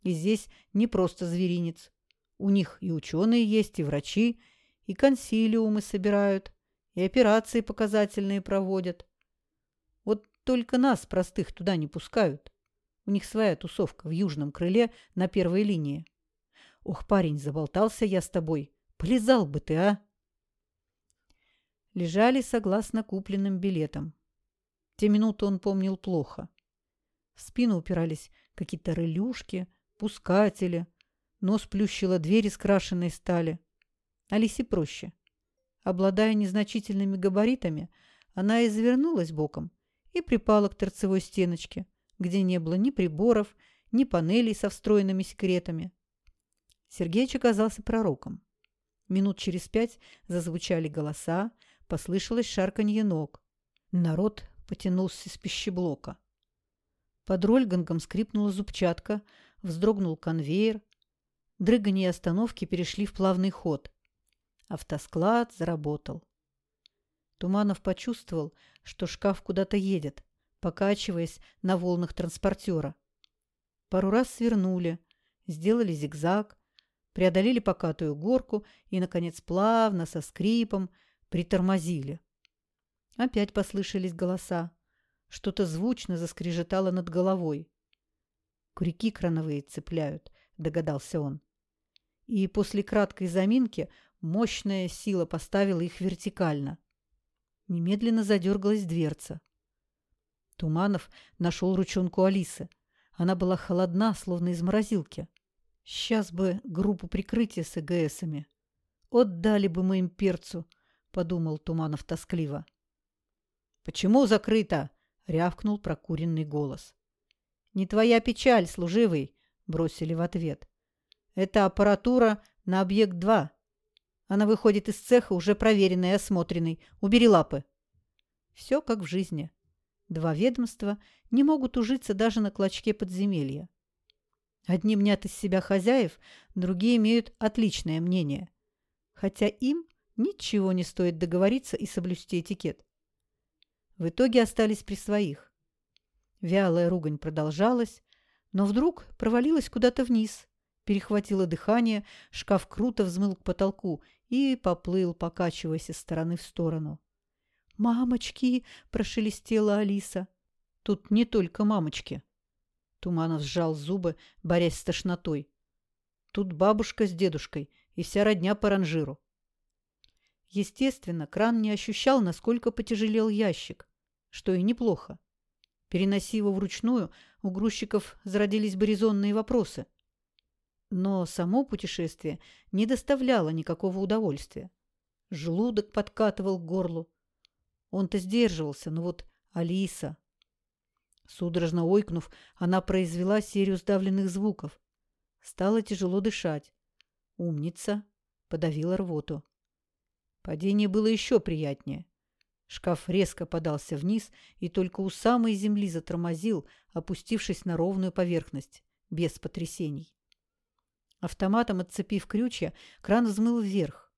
И здесь не просто зверинец. У них и ученые есть, и врачи, и консилиумы собирают, и операции показательные проводят. Вот только нас, простых, туда не пускают. У них своя тусовка в южном крыле на первой линии. Ох, парень, заболтался я с тобой. Полезал бы ты, а? Лежали согласно купленным билетам. Те минуты он помнил плохо. В спину упирались какие-то рылюшки, пускатели. Нос плющила дверь из крашенной стали. Алисе проще. Обладая незначительными габаритами, она извернулась боком и припала к торцевой стеночке, где не было ни приборов, ни панелей со встроенными секретами. Сергеич оказался пророком. Минут через пять зазвучали голоса, послышалось шарканье ног. Народ потянулся из пищеблока. Под рольгангом скрипнула зубчатка, вздрогнул конвейер. Дрыгание остановки перешли в плавный ход. Автосклад заработал. Туманов почувствовал, что шкаф куда-то едет покачиваясь на волнах транспортера. Пару раз свернули, сделали зигзаг, преодолели покатую горку и, наконец, плавно, со скрипом, притормозили. Опять послышались голоса. Что-то звучно заскрежетало над головой. «Крюки крановые цепляют», — догадался он. И после краткой заминки мощная сила поставила их вертикально. Немедленно задергалась дверца. Туманов нашел ручонку Алисы. Она была холодна, словно из морозилки. Сейчас бы группу прикрытия с ЭГСами. Отдали бы мы им перцу, подумал Туманов тоскливо. Почему закрыто? рявкнул прокуренный голос. Не твоя печаль, служивый, бросили в ответ. Это аппаратура на объект 2. Она выходит из цеха уже проверенной и осмотренной. Убери лапы. Все как в жизни. Два ведомства не могут ужиться даже на клочке подземелья. Одни мнят из себя хозяев, другие имеют отличное мнение. Хотя им ничего не стоит договориться и соблюсти этикет. В итоге остались при своих. Вялая ругань продолжалась, но вдруг провалилась куда-то вниз, перехватило дыхание, шкаф круто взмыл к потолку и поплыл, покачиваясь из стороны в сторону. «Мамочки!» – прошелестела Алиса. «Тут не только мамочки». Туманов сжал зубы, борясь с тошнотой. «Тут бабушка с дедушкой и вся родня по ранжиру». Естественно, кран не ощущал, насколько потяжелел ящик, что и неплохо. Переноси его вручную, у грузчиков зародились бы резонные вопросы. Но само путешествие не доставляло никакого удовольствия. Желудок подкатывал к горлу. Он-то сдерживался, но вот Алиса... Судорожно ойкнув, она произвела серию сдавленных звуков. Стало тяжело дышать. Умница. Подавила рвоту. Падение было еще приятнее. Шкаф резко подался вниз и только у самой земли затормозил, опустившись на ровную поверхность, без потрясений. Автоматом отцепив крючья, кран взмыл вверх.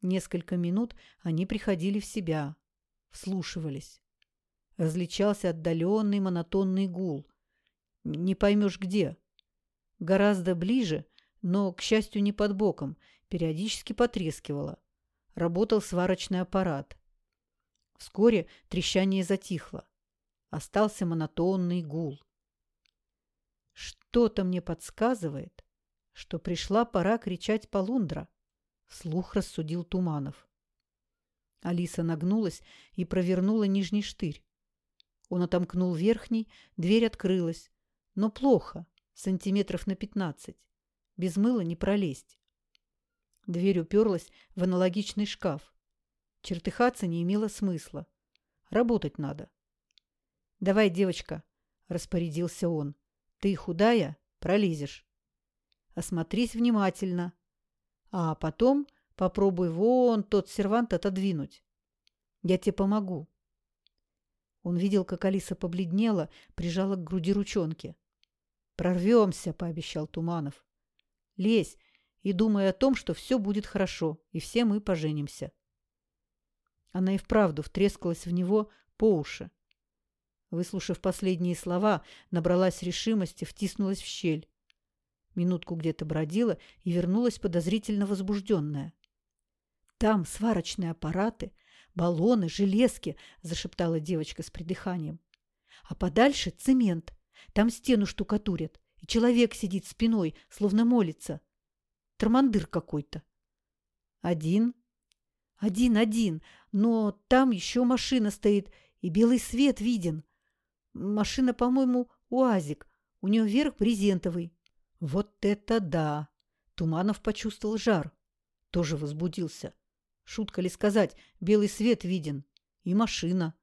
Несколько минут они приходили в себя, вслушивались. Различался отдаленный монотонный гул. Не поймешь где. Гораздо ближе, но, к счастью, не под боком, периодически потрескивало. Работал сварочный аппарат. Вскоре трещание затихло. Остался монотонный гул. Что-то мне подсказывает, что пришла пора кричать полундра, слух рассудил Туманов. Алиса нагнулась и провернула нижний штырь. Он отомкнул верхний, дверь открылась. Но плохо, сантиметров на пятнадцать. Без мыла не пролезть. Дверь уперлась в аналогичный шкаф. Чертыхаться не имело смысла. Работать надо. «Давай, девочка», — распорядился он. «Ты худая, пролезешь» осмотрись внимательно. А потом попробуй вон тот сервант отодвинуть. Я тебе помогу. Он видел, как Алиса побледнела, прижала к груди ручонки. «Прорвемся», — пообещал Туманов. «Лезь и думай о том, что все будет хорошо, и все мы поженимся». Она и вправду втрескалась в него по уши. Выслушав последние слова, набралась решимости, втиснулась в щель. Минутку где-то бродила и вернулась подозрительно возбужденная. «Там сварочные аппараты, баллоны, железки», – зашептала девочка с придыханием. «А подальше цемент. Там стену штукатурят, и человек сидит спиной, словно молится. Тормандыр какой-то». «Один?» «Один, один, но там еще машина стоит, и белый свет виден. Машина, по-моему, УАЗик, у нее верх брезентовый». Вот это да! Туманов почувствовал жар. Тоже возбудился. Шутка ли сказать, белый свет виден. И машина.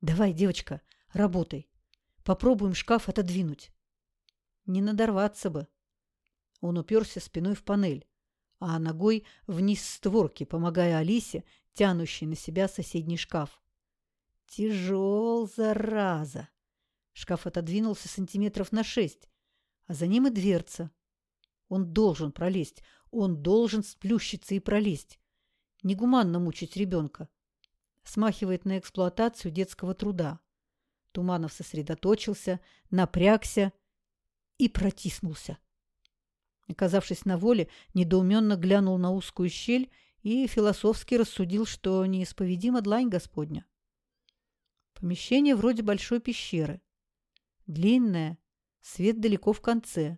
Давай, девочка, работай. Попробуем шкаф отодвинуть. Не надорваться бы. Он уперся спиной в панель, а ногой вниз створки, помогая Алисе, тянущей на себя соседний шкаф. Тяжел, зараза! Шкаф отодвинулся сантиметров на шесть, а за ним и дверца. Он должен пролезть, он должен сплющиться и пролезть. Негуманно мучить ребенка. Смахивает на эксплуатацию детского труда. Туманов сосредоточился, напрягся и протиснулся. Оказавшись на воле, недоуменно глянул на узкую щель и философски рассудил, что неисповедима длань Господня. Помещение вроде большой пещеры. Длинное, Свет далеко в конце.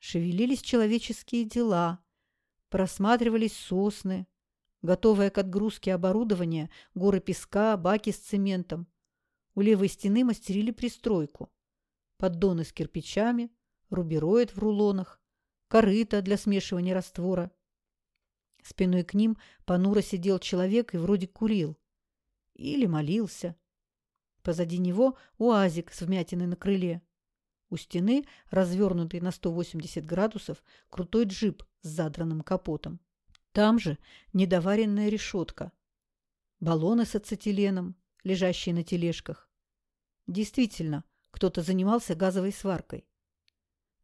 Шевелились человеческие дела, просматривались сосны, готовое к отгрузке оборудование, горы песка, баки с цементом. У левой стены мастерили пристройку. Поддоны с кирпичами, рубероид в рулонах, корыто для смешивания раствора. Спиной к ним понуро сидел человек и вроде курил. Или молился. Позади него уазик с вмятиной на крыле. У стены, развернутый на 180 градусов, крутой джип с задранным капотом. Там же недоваренная решетка. Баллоны с ацетиленом, лежащие на тележках. Действительно, кто-то занимался газовой сваркой.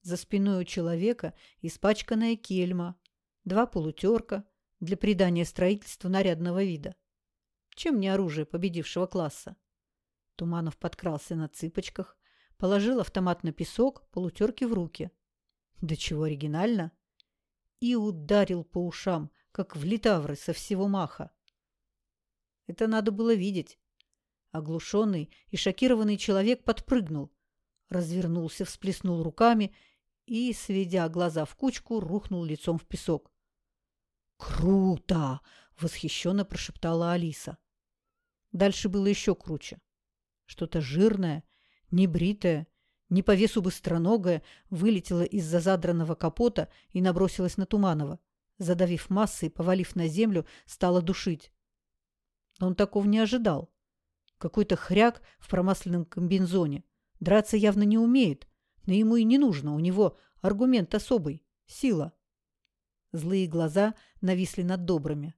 За спиной у человека испачканная кельма, два полутерка для придания строительству нарядного вида. Чем не оружие победившего класса? Туманов подкрался на цыпочках, положил автомат на песок, полутерки в руки. Да чего оригинально! И ударил по ушам, как в литавры со всего маха. Это надо было видеть. Оглушенный и шокированный человек подпрыгнул, развернулся, всплеснул руками и, сведя глаза в кучку, рухнул лицом в песок. «Круто!» — восхищенно прошептала Алиса. Дальше было еще круче. Что-то жирное, небритое, не по весу быстроногое вылетело из-за задранного капота и набросилось на Туманова. Задавив массой, повалив на землю, стало душить. Но он такого не ожидал. Какой-то хряк в промасленном комбинзоне. Драться явно не умеет, но ему и не нужно. У него аргумент особый – сила. Злые глаза нависли над добрыми.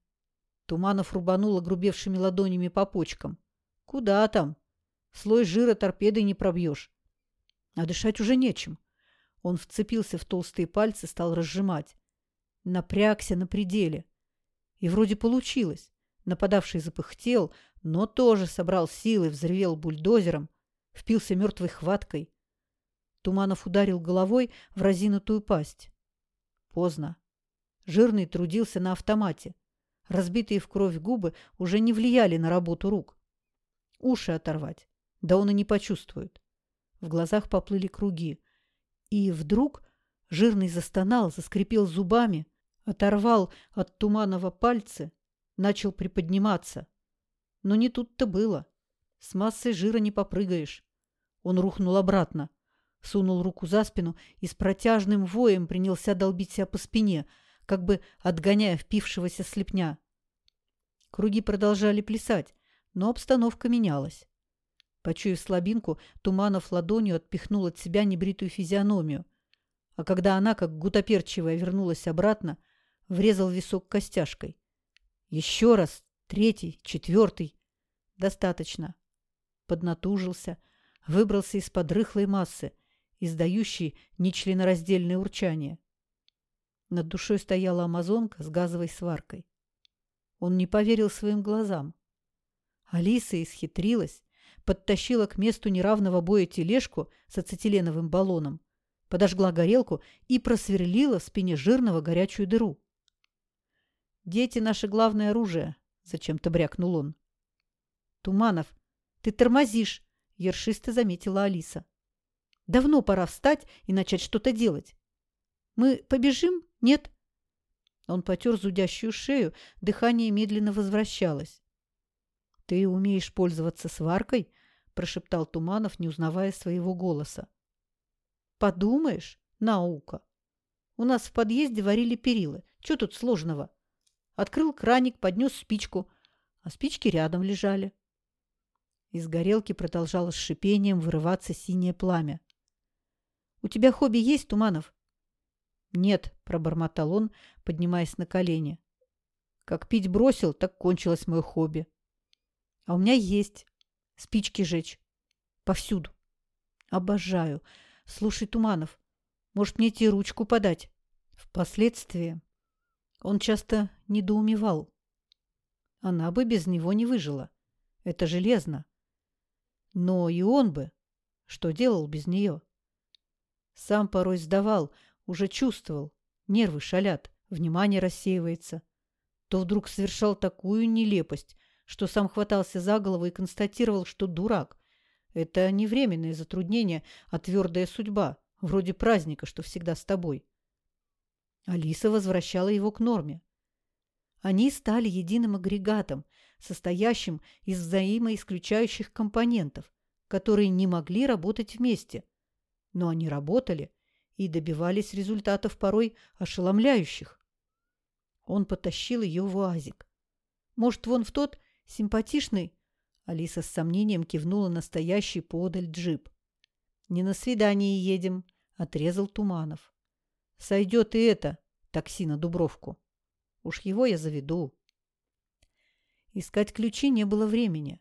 Туманов рубанул огрубевшими ладонями по почкам. Куда там? Слой жира торпедой не пробьешь. А дышать уже нечем. Он вцепился в толстые пальцы, стал разжимать. Напрягся на пределе. И вроде получилось. Нападавший запыхтел, но тоже собрал силы, взревел бульдозером, впился мертвой хваткой. Туманов ударил головой в разинутую пасть. Поздно. Жирный трудился на автомате. Разбитые в кровь губы уже не влияли на работу рук. Уши оторвать. Да он и не почувствует. В глазах поплыли круги. И вдруг жирный застонал, заскрипел зубами, оторвал от Туманова пальцы, начал приподниматься. Но не тут-то было. С массой жира не попрыгаешь. Он рухнул обратно, сунул руку за спину и с протяжным воем принялся долбить себя по спине, как бы отгоняя впившегося слепня. Круги продолжали плясать, но обстановка менялась. Почуяв слабинку, Туманов ладонью отпихнул от себя небритую физиономию, а когда она, как гутоперчивая, вернулась обратно, врезал висок костяшкой. Еще раз, третий, четвертый. Достаточно. Поднатужился, выбрался из-под рыхлой массы, издающей нечленораздельное урчание. Над душой стояла амазонка с газовой сваркой. Он не поверил своим глазам. Алиса исхитрилась, подтащила к месту неравного боя тележку с ацетиленовым баллоном, подожгла горелку и просверлила в спине жирного горячую дыру. «Дети — наше главное оружие», — зачем-то брякнул он. «Туманов, ты тормозишь», — ершисто заметила Алиса. «Давно пора встать и начать что-то делать. Мы побежим? Нет?» Он потер зудящую шею, дыхание медленно возвращалось. «Ты умеешь пользоваться сваркой?» – прошептал Туманов, не узнавая своего голоса. «Подумаешь, наука. У нас в подъезде варили перилы. Что тут сложного?» Открыл краник, поднес спичку, а спички рядом лежали. Из горелки продолжало с шипением вырываться синее пламя. «У тебя хобби есть, Туманов?» «Нет», – пробормотал он, поднимаясь на колени. «Как пить бросил, так кончилось мое хобби. А у меня есть. Спички жечь. Повсюду. Обожаю. Слушай, Туманов, может, мне тебе ручку подать?» Впоследствии он часто недоумевал. Она бы без него не выжила. Это железно. Но и он бы. Что делал без нее? Сам порой сдавал, уже чувствовал. Нервы шалят, внимание рассеивается. То вдруг совершал такую нелепость, что сам хватался за голову и констатировал, что дурак. Это не временное затруднение, а твердая судьба, вроде праздника, что всегда с тобой. Алиса возвращала его к норме. Они стали единым агрегатом, состоящим из взаимоисключающих компонентов, которые не могли работать вместе. Но они работали и добивались результатов порой ошеломляющих. Он потащил ее в уазик. Может, вон в тот симпатичный? Алиса с сомнением кивнула настоящий подаль джип. «Не на свидание едем», — отрезал Туманов. Сойдет и это такси на Дубровку. Уж его я заведу. Искать ключи не было времени.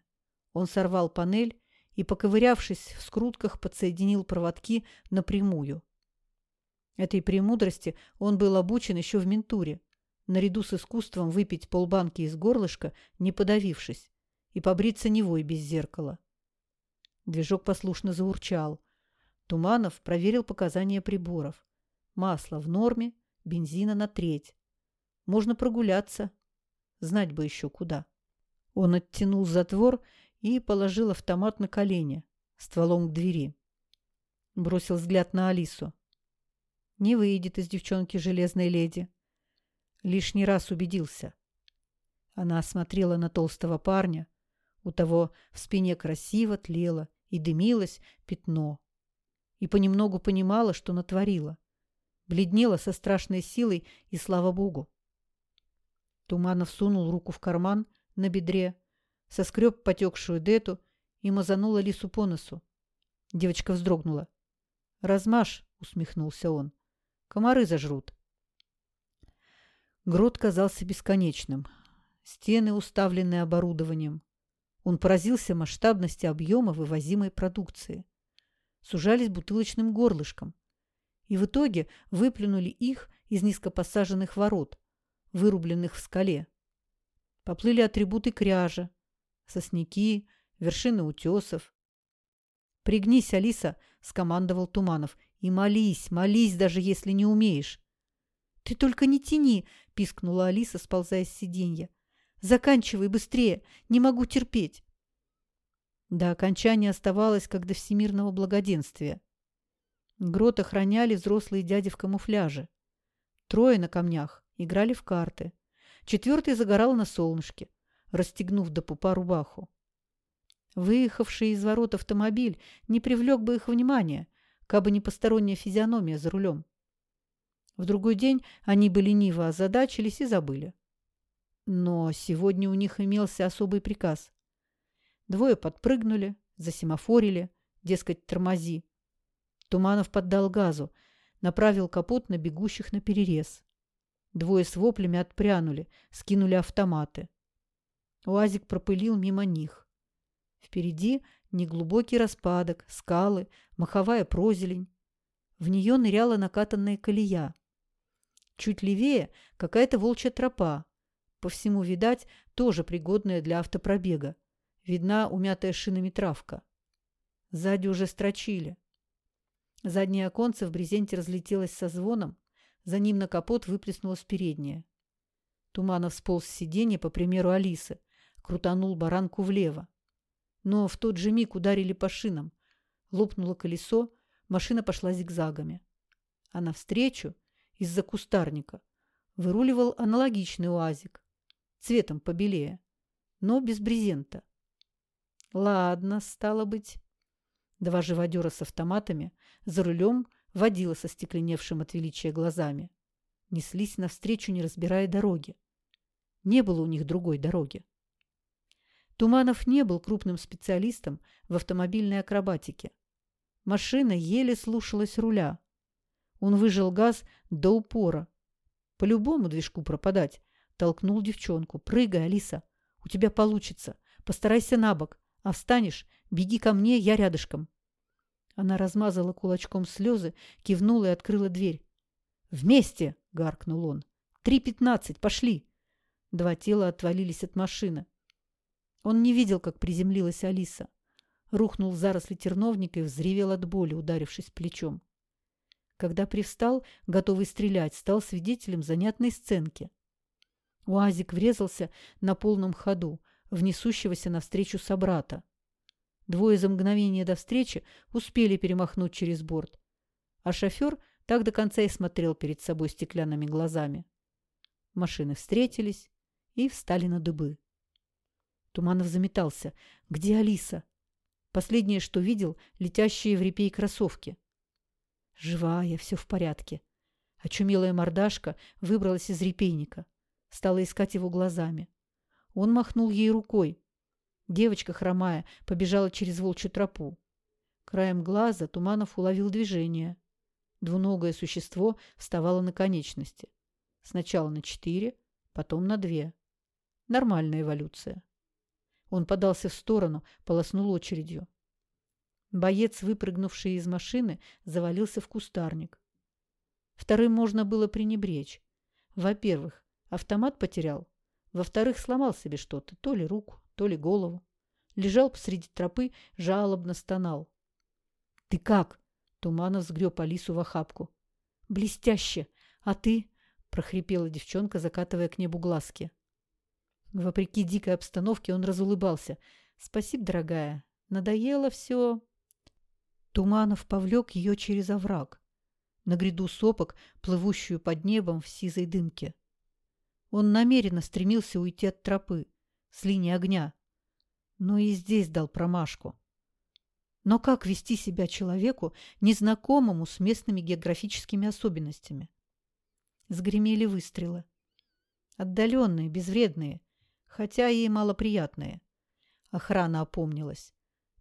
Он сорвал панель и, поковырявшись в скрутках, подсоединил проводки напрямую. Этой премудрости он был обучен еще в ментуре, наряду с искусством выпить полбанки из горлышка, не подавившись, и побриться невой без зеркала. Движок послушно заурчал. Туманов проверил показания приборов. Масло в норме, бензина на треть. Можно прогуляться. Знать бы еще куда. Он оттянул затвор и положил автомат на колени, стволом к двери. Бросил взгляд на Алису. Не выйдет из девчонки железной леди. Лишний раз убедился. Она смотрела на толстого парня. У того в спине красиво тлело и дымилось пятно. И понемногу понимала, что натворила. Бледнела со страшной силой, и слава богу. Туманов сунул руку в карман на бедре, соскреб потекшую дету и мазанул Алису по носу. Девочка вздрогнула. «Размажь», — усмехнулся он. «Комары зажрут». Грот казался бесконечным. Стены, уставленные оборудованием. Он поразился масштабности объема вывозимой продукции. Сужались бутылочным горлышком. И в итоге выплюнули их из низкопосаженных ворот, вырубленных в скале. Поплыли атрибуты кряжа, сосняки, вершины утесов. «Пригнись, Алиса!» – скомандовал Туманов. «И молись, молись, даже если не умеешь!» «Ты только не тяни!» – пискнула Алиса, сползая с сиденья. «Заканчивай быстрее! Не могу терпеть!» До окончания оставалось, как до всемирного благоденствия. Грот охраняли взрослые дяди в камуфляже. Трое на камнях играли в карты. Четвертый загорал на солнышке, расстегнув до пупа рубаху. Выехавший из ворот автомобиль не привлек бы их внимания, кабы не посторонняя физиономия за рулем. В другой день они бы лениво озадачились и забыли. Но сегодня у них имелся особый приказ. Двое подпрыгнули, засемафорили, дескать, тормози. Туманов поддал газу, направил капот на бегущих на перерез. Двое с воплями отпрянули, скинули автоматы. Уазик пропылил мимо них. Впереди неглубокий распадок, скалы, маховая прозелень. В нее ныряла накатанная колея. Чуть левее какая-то волчья тропа. По всему, видать, тоже пригодная для автопробега. Видна умятая шинами травка. Сзади уже строчили. Заднее оконце в брезенте разлетелось со звоном, за ним на капот выплеснулась передняя. Туманов сполз с сиденья, по примеру Алисы, крутанул баранку влево. Но в тот же миг ударили по шинам. Лопнуло колесо, машина пошла зигзагами. А навстречу, из-за кустарника, выруливал аналогичный уазик, цветом побелее, но без брезента. Ладно, стало быть. Два живодера с автоматами за рулем водила со стекленевшим от величия глазами. Неслись навстречу, не разбирая дороги. Не было у них другой дороги. Туманов не был крупным специалистом в автомобильной акробатике. Машина еле слушалась руля. Он выжил газ до упора. По любому движку пропадать. Толкнул девчонку. «Прыгай, Алиса. У тебя получится. Постарайся на бок. А встанешь, беги ко мне, я рядышком». Она размазала кулачком слезы, кивнула и открыла дверь. «Вместе!» — гаркнул он. «Три пятнадцать! Пошли!» Два тела отвалились от машины. Он не видел, как приземлилась Алиса. Рухнул в заросли терновника и взревел от боли, ударившись плечом. Когда привстал, готовый стрелять, стал свидетелем занятной сценки. Уазик врезался на полном ходу в несущегося навстречу собрата. Двое за мгновение до встречи успели перемахнуть через борт. А шофер так до конца и смотрел перед собой стеклянными глазами. Машины встретились и встали на дыбы. Туманов заметался. «Где Алиса?» Последнее, что видел, летящие в репей кроссовки. «Живая, все в порядке». Очумелая мордашка выбралась из репейника. Стала искать его глазами. Он махнул ей рукой. Девочка, хромая, побежала через волчью тропу. Краем глаза Туманов уловил движение. Двуногое существо вставало на конечности. Сначала на четыре, потом на две. Нормальная эволюция. Он подался в сторону, полоснул очередью. Боец, выпрыгнувший из машины, завалился в кустарник. Вторым можно было пренебречь. Во-первых, автомат потерял. Во-вторых, сломал себе что-то, то ли руку, то ли голову. Лежал посреди тропы, жалобно стонал. «Ты как?» – Туманов сгреб Алису в охапку. «Блестяще! А ты?» – прохрипела девчонка, закатывая к небу глазки. Вопреки дикой обстановке он разулыбался. «Спасибо, дорогая. Надоело все...» Туманов повлек ее через овраг, на гряду сопок, плывущую под небом в сизой дымке. Он намеренно стремился уйти от тропы, с линии огня, но и здесь дал промашку. Но как вести себя человеку, незнакомому с местными географическими особенностями? Сгремели выстрелы. Отдаленные, безвредные, хотя и малоприятные. Охрана опомнилась,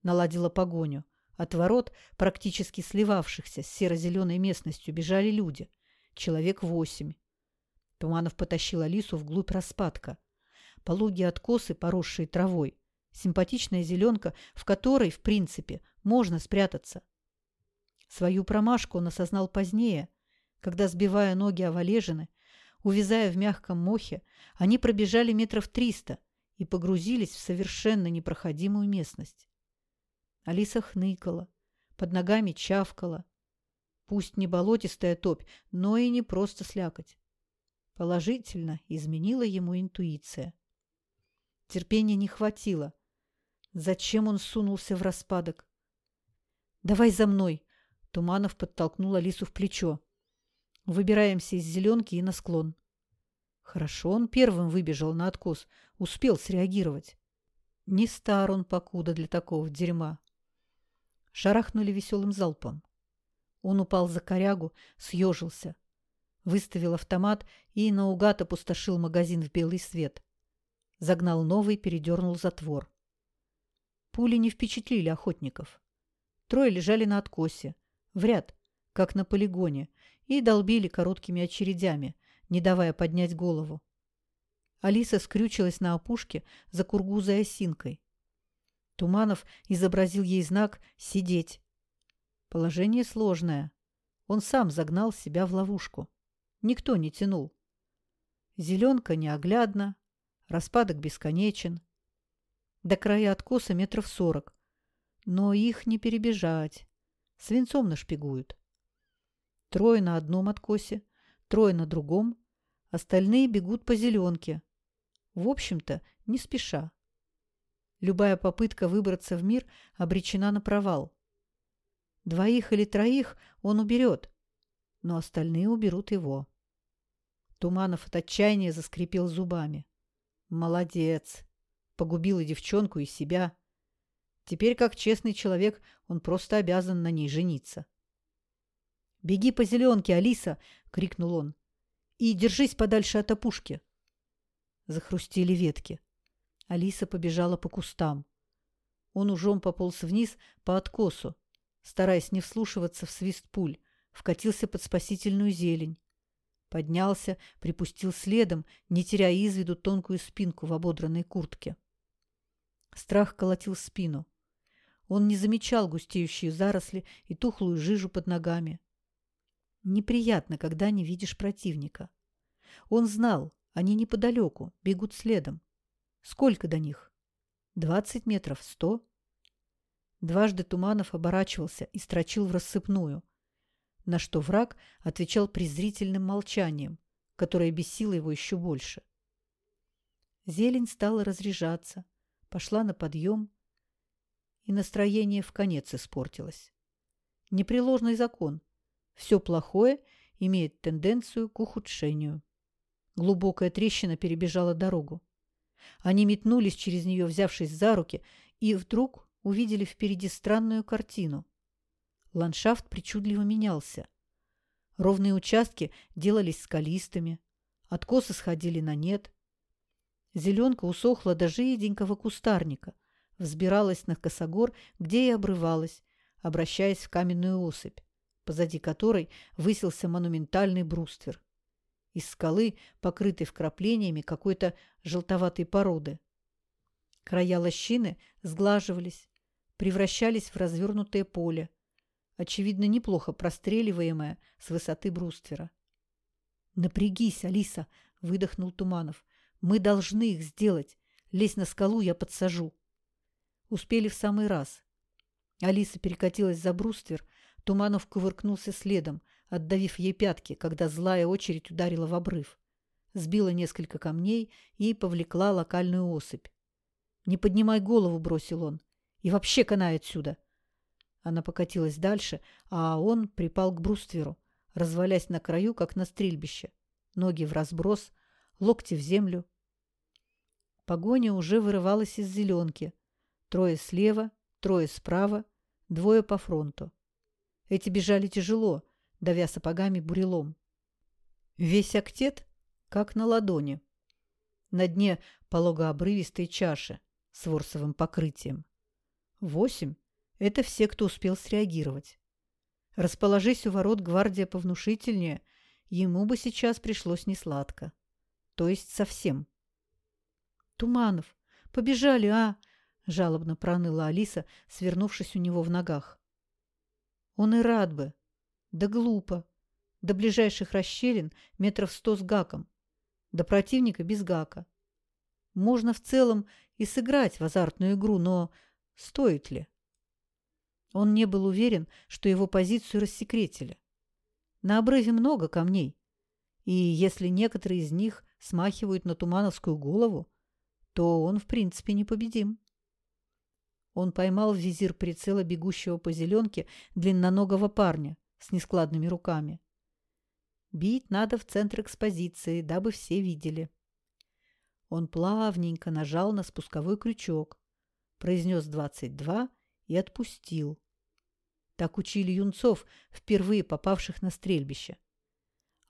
наладила погоню. От ворот, практически сливавшихся с серо-зеленой местностью, бежали люди. Человек восемь. Туманов потащил Алису вглубь распадка. Пологие откосы, поросшие травой. Симпатичная зеленка, в которой, в принципе, можно спрятаться. Свою промашку он осознал позднее, когда, сбивая ноги о валежины, увязая в мягком мохе, они пробежали метров триста и погрузились в совершенно непроходимую местность. Алиса хныкала, под ногами чавкала. Пусть не болотистая топь, но и не просто слякоть. Положительно изменила ему интуиция. Терпения не хватило. Зачем он сунулся в распадок? «Давай за мной!» Туманов подтолкнул Алису в плечо. «Выбираемся из зеленки и на склон». Хорошо он первым выбежал на откос, успел среагировать. Не стар он покуда для такого дерьма. Шарахнули веселым залпом. Он упал за корягу, съежился. Выставил автомат и наугад опустошил магазин в белый свет. Загнал новый, передернул затвор. Пули не впечатлили охотников. Трое лежали на откосе, в ряд, как на полигоне, и долбили короткими очередями, не давая поднять голову. Алиса скрючилась на опушке за кургузой осинкой. Туманов изобразил ей знак «сидеть». Положение сложное. Он сам загнал себя в ловушку. Никто не тянул. Зеленка неоглядна, распадок бесконечен. До края откоса метров сорок. Но их не перебежать. Свинцом нашпигуют. Трое на одном откосе, трое на другом. Остальные бегут по зеленке. В общем-то, не спеша. Любая попытка выбраться в мир обречена на провал. Двоих или троих он уберет, но остальные уберут его. Туманов от отчаяния заскрипел зубами. Молодец. Погубил и девчонку, и себя. Теперь, как честный человек, он просто обязан на ней жениться. «Беги по зеленке, Алиса!» — крикнул он. «И держись подальше от опушки!» Захрустили ветки. Алиса побежала по кустам. Он ужом пополз вниз по откосу, стараясь не вслушиваться в свист пуль, вкатился под спасительную зелень. Поднялся, припустил следом, не теряя из виду тонкую спинку в ободранной куртке. Страх колотил спину. Он не замечал густеющие заросли и тухлую жижу под ногами. Неприятно, когда не видишь противника. Он знал, они неподалеку, бегут следом. Сколько до них? Двадцать метров? Сто? Дважды Туманов оборачивался и строчил в рассыпную, на что враг отвечал презрительным молчанием, которое бесило его еще больше. Зелень стала разряжаться, пошла на подъем, и настроение в конец испортилось. Непреложный закон. Все плохое имеет тенденцию к ухудшению. Глубокая трещина перебежала дорогу. Они метнулись через нее, взявшись за руки, и вдруг увидели впереди странную картину. Ландшафт причудливо менялся. Ровные участки делались скалистыми, откосы сходили на нет. Зеленка усохла до жиденького кустарника, взбиралась на косогор, где и обрывалась, обращаясь в каменную осыпь, позади которой высился монументальный бруствер. Из скалы, покрытой вкраплениями какой-то желтоватой породы. Края лощины сглаживались, превращались в развернутое поле, очевидно, неплохо простреливаемая с высоты бруствера. «Напрягись, Алиса!» – выдохнул Туманов. «Мы должны их сделать. Лезь на скалу, я подсажу». Успели в самый раз. Алиса перекатилась за бруствер, Туманов кувыркнулся следом, отдавив ей пятки, когда злая очередь ударила в обрыв. Сбила несколько камней и повлекла локальную особь. «Не поднимай голову», — бросил он. «И вообще канай отсюда!» Она покатилась дальше, а он припал к брустверу, развалясь на краю, как на стрельбище. Ноги в разброс, локти в землю. Погоня уже вырывалась из зеленки. Трое слева, трое справа, двое по фронту. Эти бежали тяжело, давя сапогами бурелом. Весь актет как на ладони. На дне пологообрывистой чаши с ворсовым покрытием. Восемь – это все, кто успел среагировать. Расположись у ворот гвардия повнушительнее, ему бы сейчас пришлось несладко. То есть совсем. «Туманов, побежали, а!» – жалобно проныла Алиса, свернувшись у него в ногах. Он и рад бы. Да глупо. До ближайших расщелин метров сто с гаком. До противника без гака. Можно в целом и сыграть в азартную игру, но стоит ли? Он не был уверен, что его позицию рассекретили. На обрыве много камней, и если некоторые из них смахивают на тумановскую голову, то он, в принципе, непобедим. Он поймал в визир прицела бегущего по зеленке длинноногого парня с нескладными руками. Бить надо в центр экспозиции, дабы все видели. Он плавненько нажал на спусковой крючок, произнес двадцать два и отпустил. Так учили юнцов, впервые попавших на стрельбище.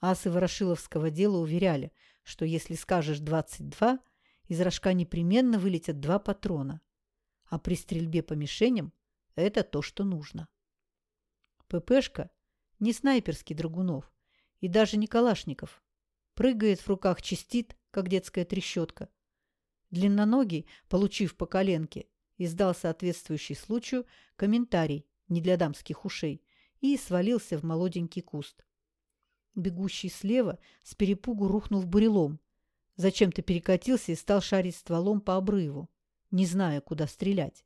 Асы Ворошиловского дела уверяли, что если скажешь двадцать два, из рожка непременно вылетят два патрона – а при стрельбе по мишеням это то, что нужно. ППшка не снайперский Драгунов и даже не Калашников. Прыгает в руках чистит, как детская трещотка. Длинноногий, получив по коленке, издал соответствующий случаю комментарий не для дамских ушей и свалился в молоденький куст. Бегущий слева с перепугу рухнул в бурелом, зачем-то перекатился и стал шарить стволом по обрыву не зная, куда стрелять.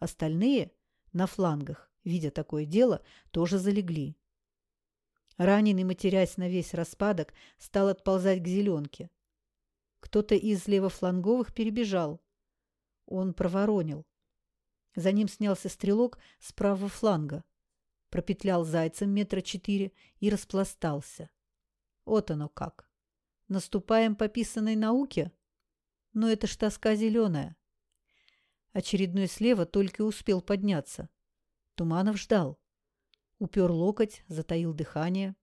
Остальные на флангах, видя такое дело, тоже залегли. Раненый, матерясь на весь распадок, стал отползать к зеленке. Кто-то из левофланговых перебежал. Он проворонил. За ним снялся стрелок с правого фланга, пропетлял зайцем метра четыре и распластался. Вот оно как. Наступаем по писанной науке? Но это ж тоска зеленая. Очередной слева только успел подняться. Туманов ждал. Упер локоть, затаил дыхание.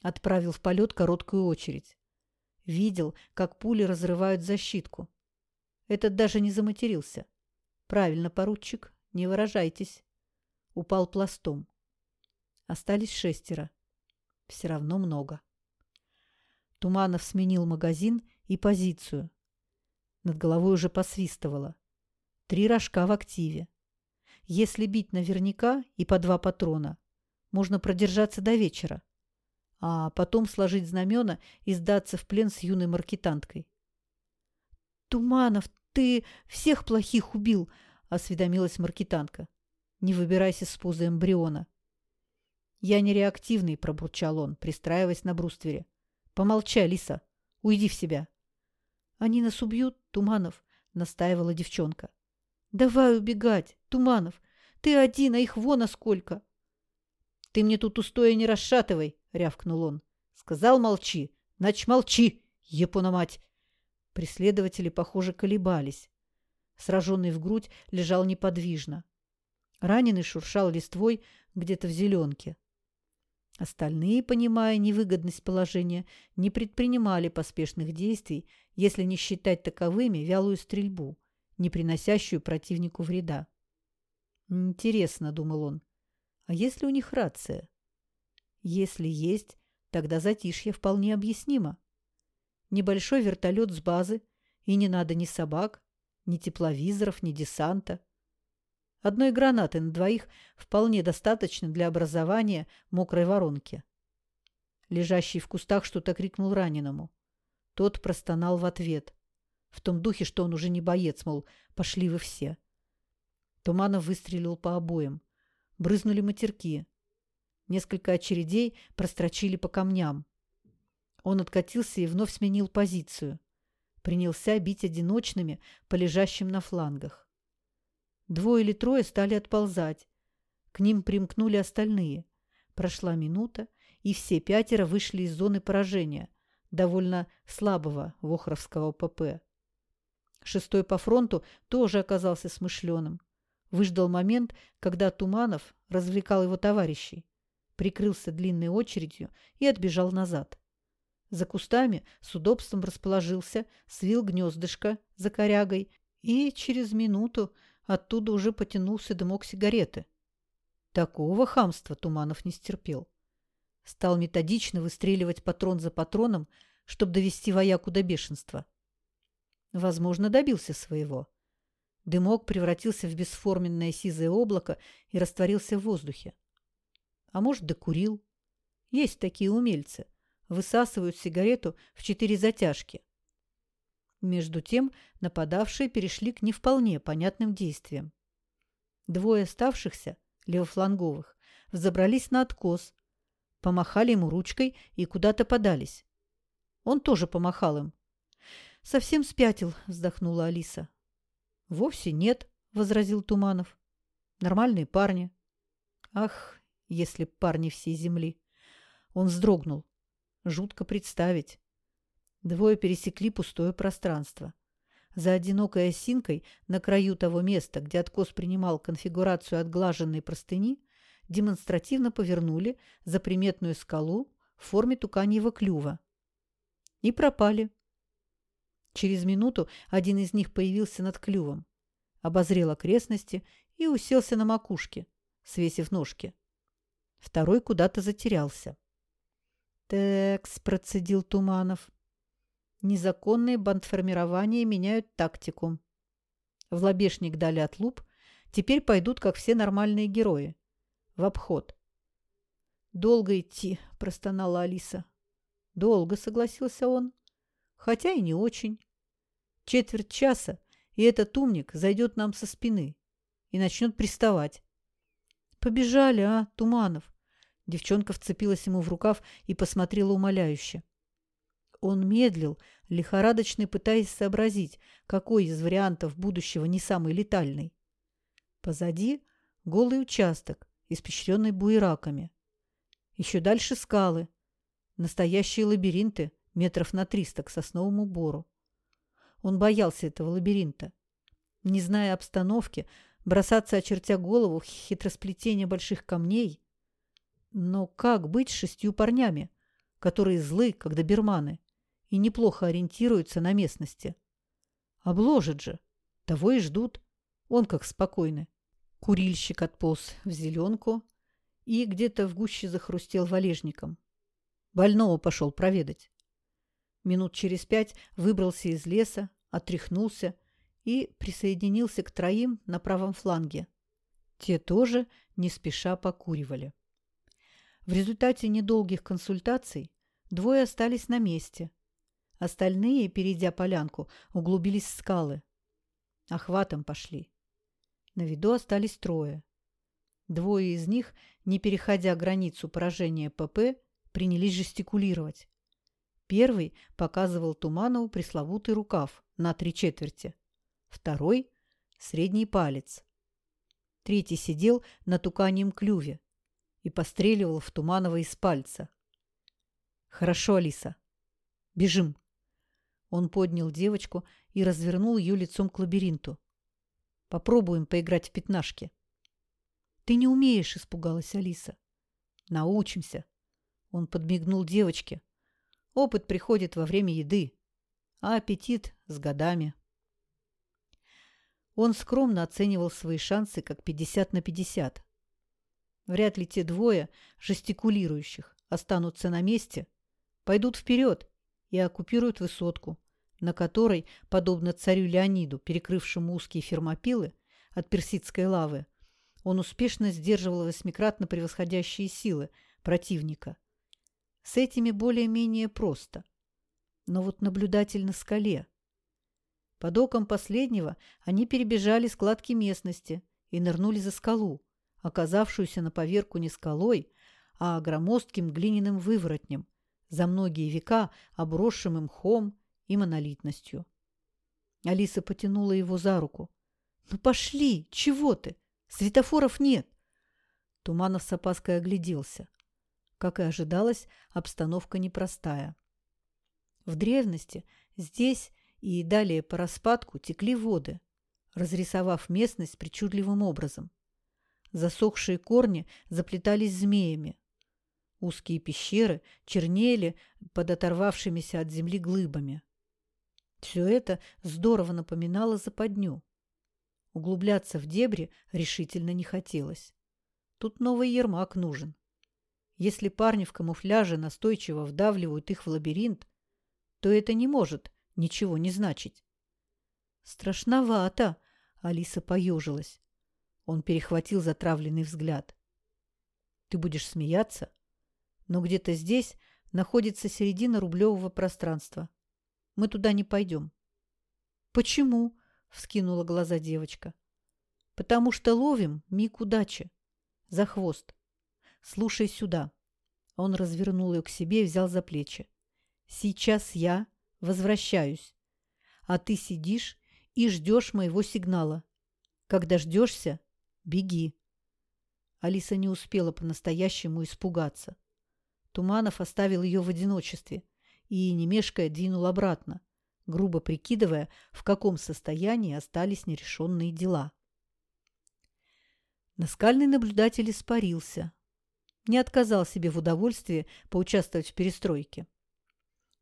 Отправил в полет короткую очередь. Видел, как пули разрывают защитку. Этот даже не заматерился. Правильно, поручик, не выражайтесь. Упал пластом. Остались шестеро. Все равно много. Туманов сменил магазин и позицию. Над головой уже посвистывало. Три рожка в активе. Если бить наверняка и по два патрона, можно продержаться до вечера, а потом сложить знамена и сдаться в плен с юной маркетанткой. «Туманов, ты всех плохих убил!» – осведомилась маркетантка. «Не выбирайся с позы эмбриона». «Я не реактивный», – пробурчал он, пристраиваясь на бруствере. «Помолчи, Алиса. Уйди в себя». «Они нас убьют, Туманов», – настаивала девчонка. Давай убегать, Туманов. Ты один, а их вон а сколько. Ты мне тут устоя не расшатывай, рявкнул он. Сказал молчи, нач молчи, мать. Преследователи, похоже, колебались. Сраженный в грудь лежал неподвижно. Раненый шуршал листвой где-то в зеленке. Остальные, понимая невыгодность положения, не предпринимали поспешных действий, если не считать таковыми вялую стрельбу не приносящую противнику вреда. «Интересно», — думал он, — «а если у них рация?» «Если есть, тогда затишье вполне объяснимо. Небольшой вертолет с базы, и не надо ни собак, ни тепловизоров, ни десанта. Одной гранаты на двоих вполне достаточно для образования мокрой воронки. Лежащий в кустах что-то крикнул раненому. Тот простонал в ответ. В том духе, что он уже не боец, мол, пошли вы все. Туманов выстрелил по обоим. Брызнули матерки. Несколько очередей прострочили по камням. Он откатился и вновь сменил позицию. Принялся бить одиночными по лежащим на флангах. Двое или трое стали отползать. К ним примкнули остальные. Прошла минута, и все пятеро вышли из зоны поражения, довольно слабого Вохровского ПП. Шестой по фронту тоже оказался смышленым. Выждал момент, когда Туманов развлекал его товарищей, прикрылся длинной очередью и отбежал назад. За кустами с удобством расположился, свил гнездышко за корягой и через минуту Оттуда уже потянулся дымок сигареты. Такого хамства Туманов не стерпел. Стал методично выстреливать патрон за патроном, чтобы довести вояку до бешенства. Возможно, добился своего. Дымок превратился в бесформенное сизое облако и растворился в воздухе. А может, докурил. Есть такие умельцы. Высасывают сигарету в четыре затяжки. Между тем нападавшие перешли к не вполне понятным действиям. Двое оставшихся, левофланговых, взобрались на откос, помахали ему ручкой и куда-то подались. Он тоже помахал им. «Совсем спятил», — вздохнула Алиса. «Вовсе нет», — возразил Туманов. «Нормальные парни». «Ах, если парни всей земли!» Он вздрогнул. Жутко представить. Двое пересекли пустое пространство. За одинокой осинкой на краю того места, где откос принимал конфигурацию отглаженной простыни, демонстративно повернули за приметную скалу в форме туканьего клюва. И пропали. Через минуту один из них появился над клювом, обозрел окрестности и уселся на макушке, свесив ножки. Второй куда-то затерялся. «Текс», – процедил Туманов. Незаконные бандформирования меняют тактику. В лобешник дали отлуп, теперь пойдут, как все нормальные герои. В обход. «Долго идти», – простонала Алиса. «Долго», – согласился он. «Хотя и не очень. Четверть часа, и этот умник зайдет нам со спины и начнет приставать». «Побежали, а, Туманов?» Девчонка вцепилась ему в рукав и посмотрела умоляюще. Он медлил, лихорадочно пытаясь сообразить, какой из вариантов будущего не самый летальный. Позади голый участок, испещренный буераками. Еще дальше скалы. Настоящие лабиринты метров на триста к сосновому бору. Он боялся этого лабиринта. Не зная обстановки, бросаться, очертя голову, в хитросплетение больших камней. Но как быть с шестью парнями, которые злы, как доберманы? и неплохо ориентируется на местности. Обложит же. Того и ждут. Он как спокойный. Курильщик отполз в зеленку и где-то в гуще захрустел валежником. Больного пошел проведать. Минут через пять выбрался из леса, отряхнулся и присоединился к троим на правом фланге. Те тоже не спеша покуривали. В результате недолгих консультаций двое остались на месте – Остальные, перейдя полянку, углубились в скалы. Охватом пошли. На виду остались трое. Двое из них, не переходя границу поражения ПП, принялись жестикулировать. Первый показывал Туманову пресловутый рукав на три четверти. Второй – средний палец. Третий сидел на туканьем клюве и постреливал в Туманова из пальца. «Хорошо, Алиса. Бежим!» Он поднял девочку и развернул ее лицом к лабиринту. «Попробуем поиграть в пятнашки». «Ты не умеешь», – испугалась Алиса. «Научимся». Он подмигнул девочке. «Опыт приходит во время еды, а аппетит с годами». Он скромно оценивал свои шансы как 50 на 50. Вряд ли те двое, жестикулирующих, останутся на месте, пойдут вперед и оккупируют высотку, на которой, подобно царю Леониду, перекрывшему узкие фермопилы от персидской лавы, Он успешно сдерживал восьмикратно превосходящие силы противника. С этими более-менее просто. Но вот наблюдатель на скале. Под оком последнего они перебежали складки местности и нырнули за скалу, оказавшуюся на поверку не скалой, а громоздким глиняным выворотнем, за многие века обросшим им мхом и монолитностью. Алиса потянула его за руку. «Ну пошли! Чего ты? Светофоров нет!» Туманов с опаской огляделся. Как и ожидалось, обстановка непростая. В древности здесь и далее по распадку текли воды, разрисовав местность причудливым образом. Засохшие корни заплетались змеями. Узкие пещеры чернели под оторвавшимися от земли глыбами. Все это здорово напоминало западню. Углубляться в дебри решительно не хотелось. Тут новый Ермак нужен. Если парни в камуфляже настойчиво вдавливают их в лабиринт, то это не может ничего не значить. «Страшновато!» — Алиса поежилась. Он перехватил затравленный взгляд. «Ты будешь смеяться, но где-то здесь находится середина рублевого пространства. Мы туда не пойдем». «Почему?» – вскинула глаза девочка. «Потому что ловим миг удачи. За хвост. Слушай сюда». Он развернул ее к себе и взял за плечи. «Сейчас я возвращаюсь, а ты сидишь и ждешь моего сигнала. Когда ждешься, беги». Алиса не успела по-настоящему испугаться. Туманов оставил ее в одиночестве и, не мешкая, двинул обратно, грубо прикидывая, в каком состоянии остались нерешенные дела. Наскальный наблюдатель испарился. Не отказал себе в удовольствии поучаствовать в перестройке.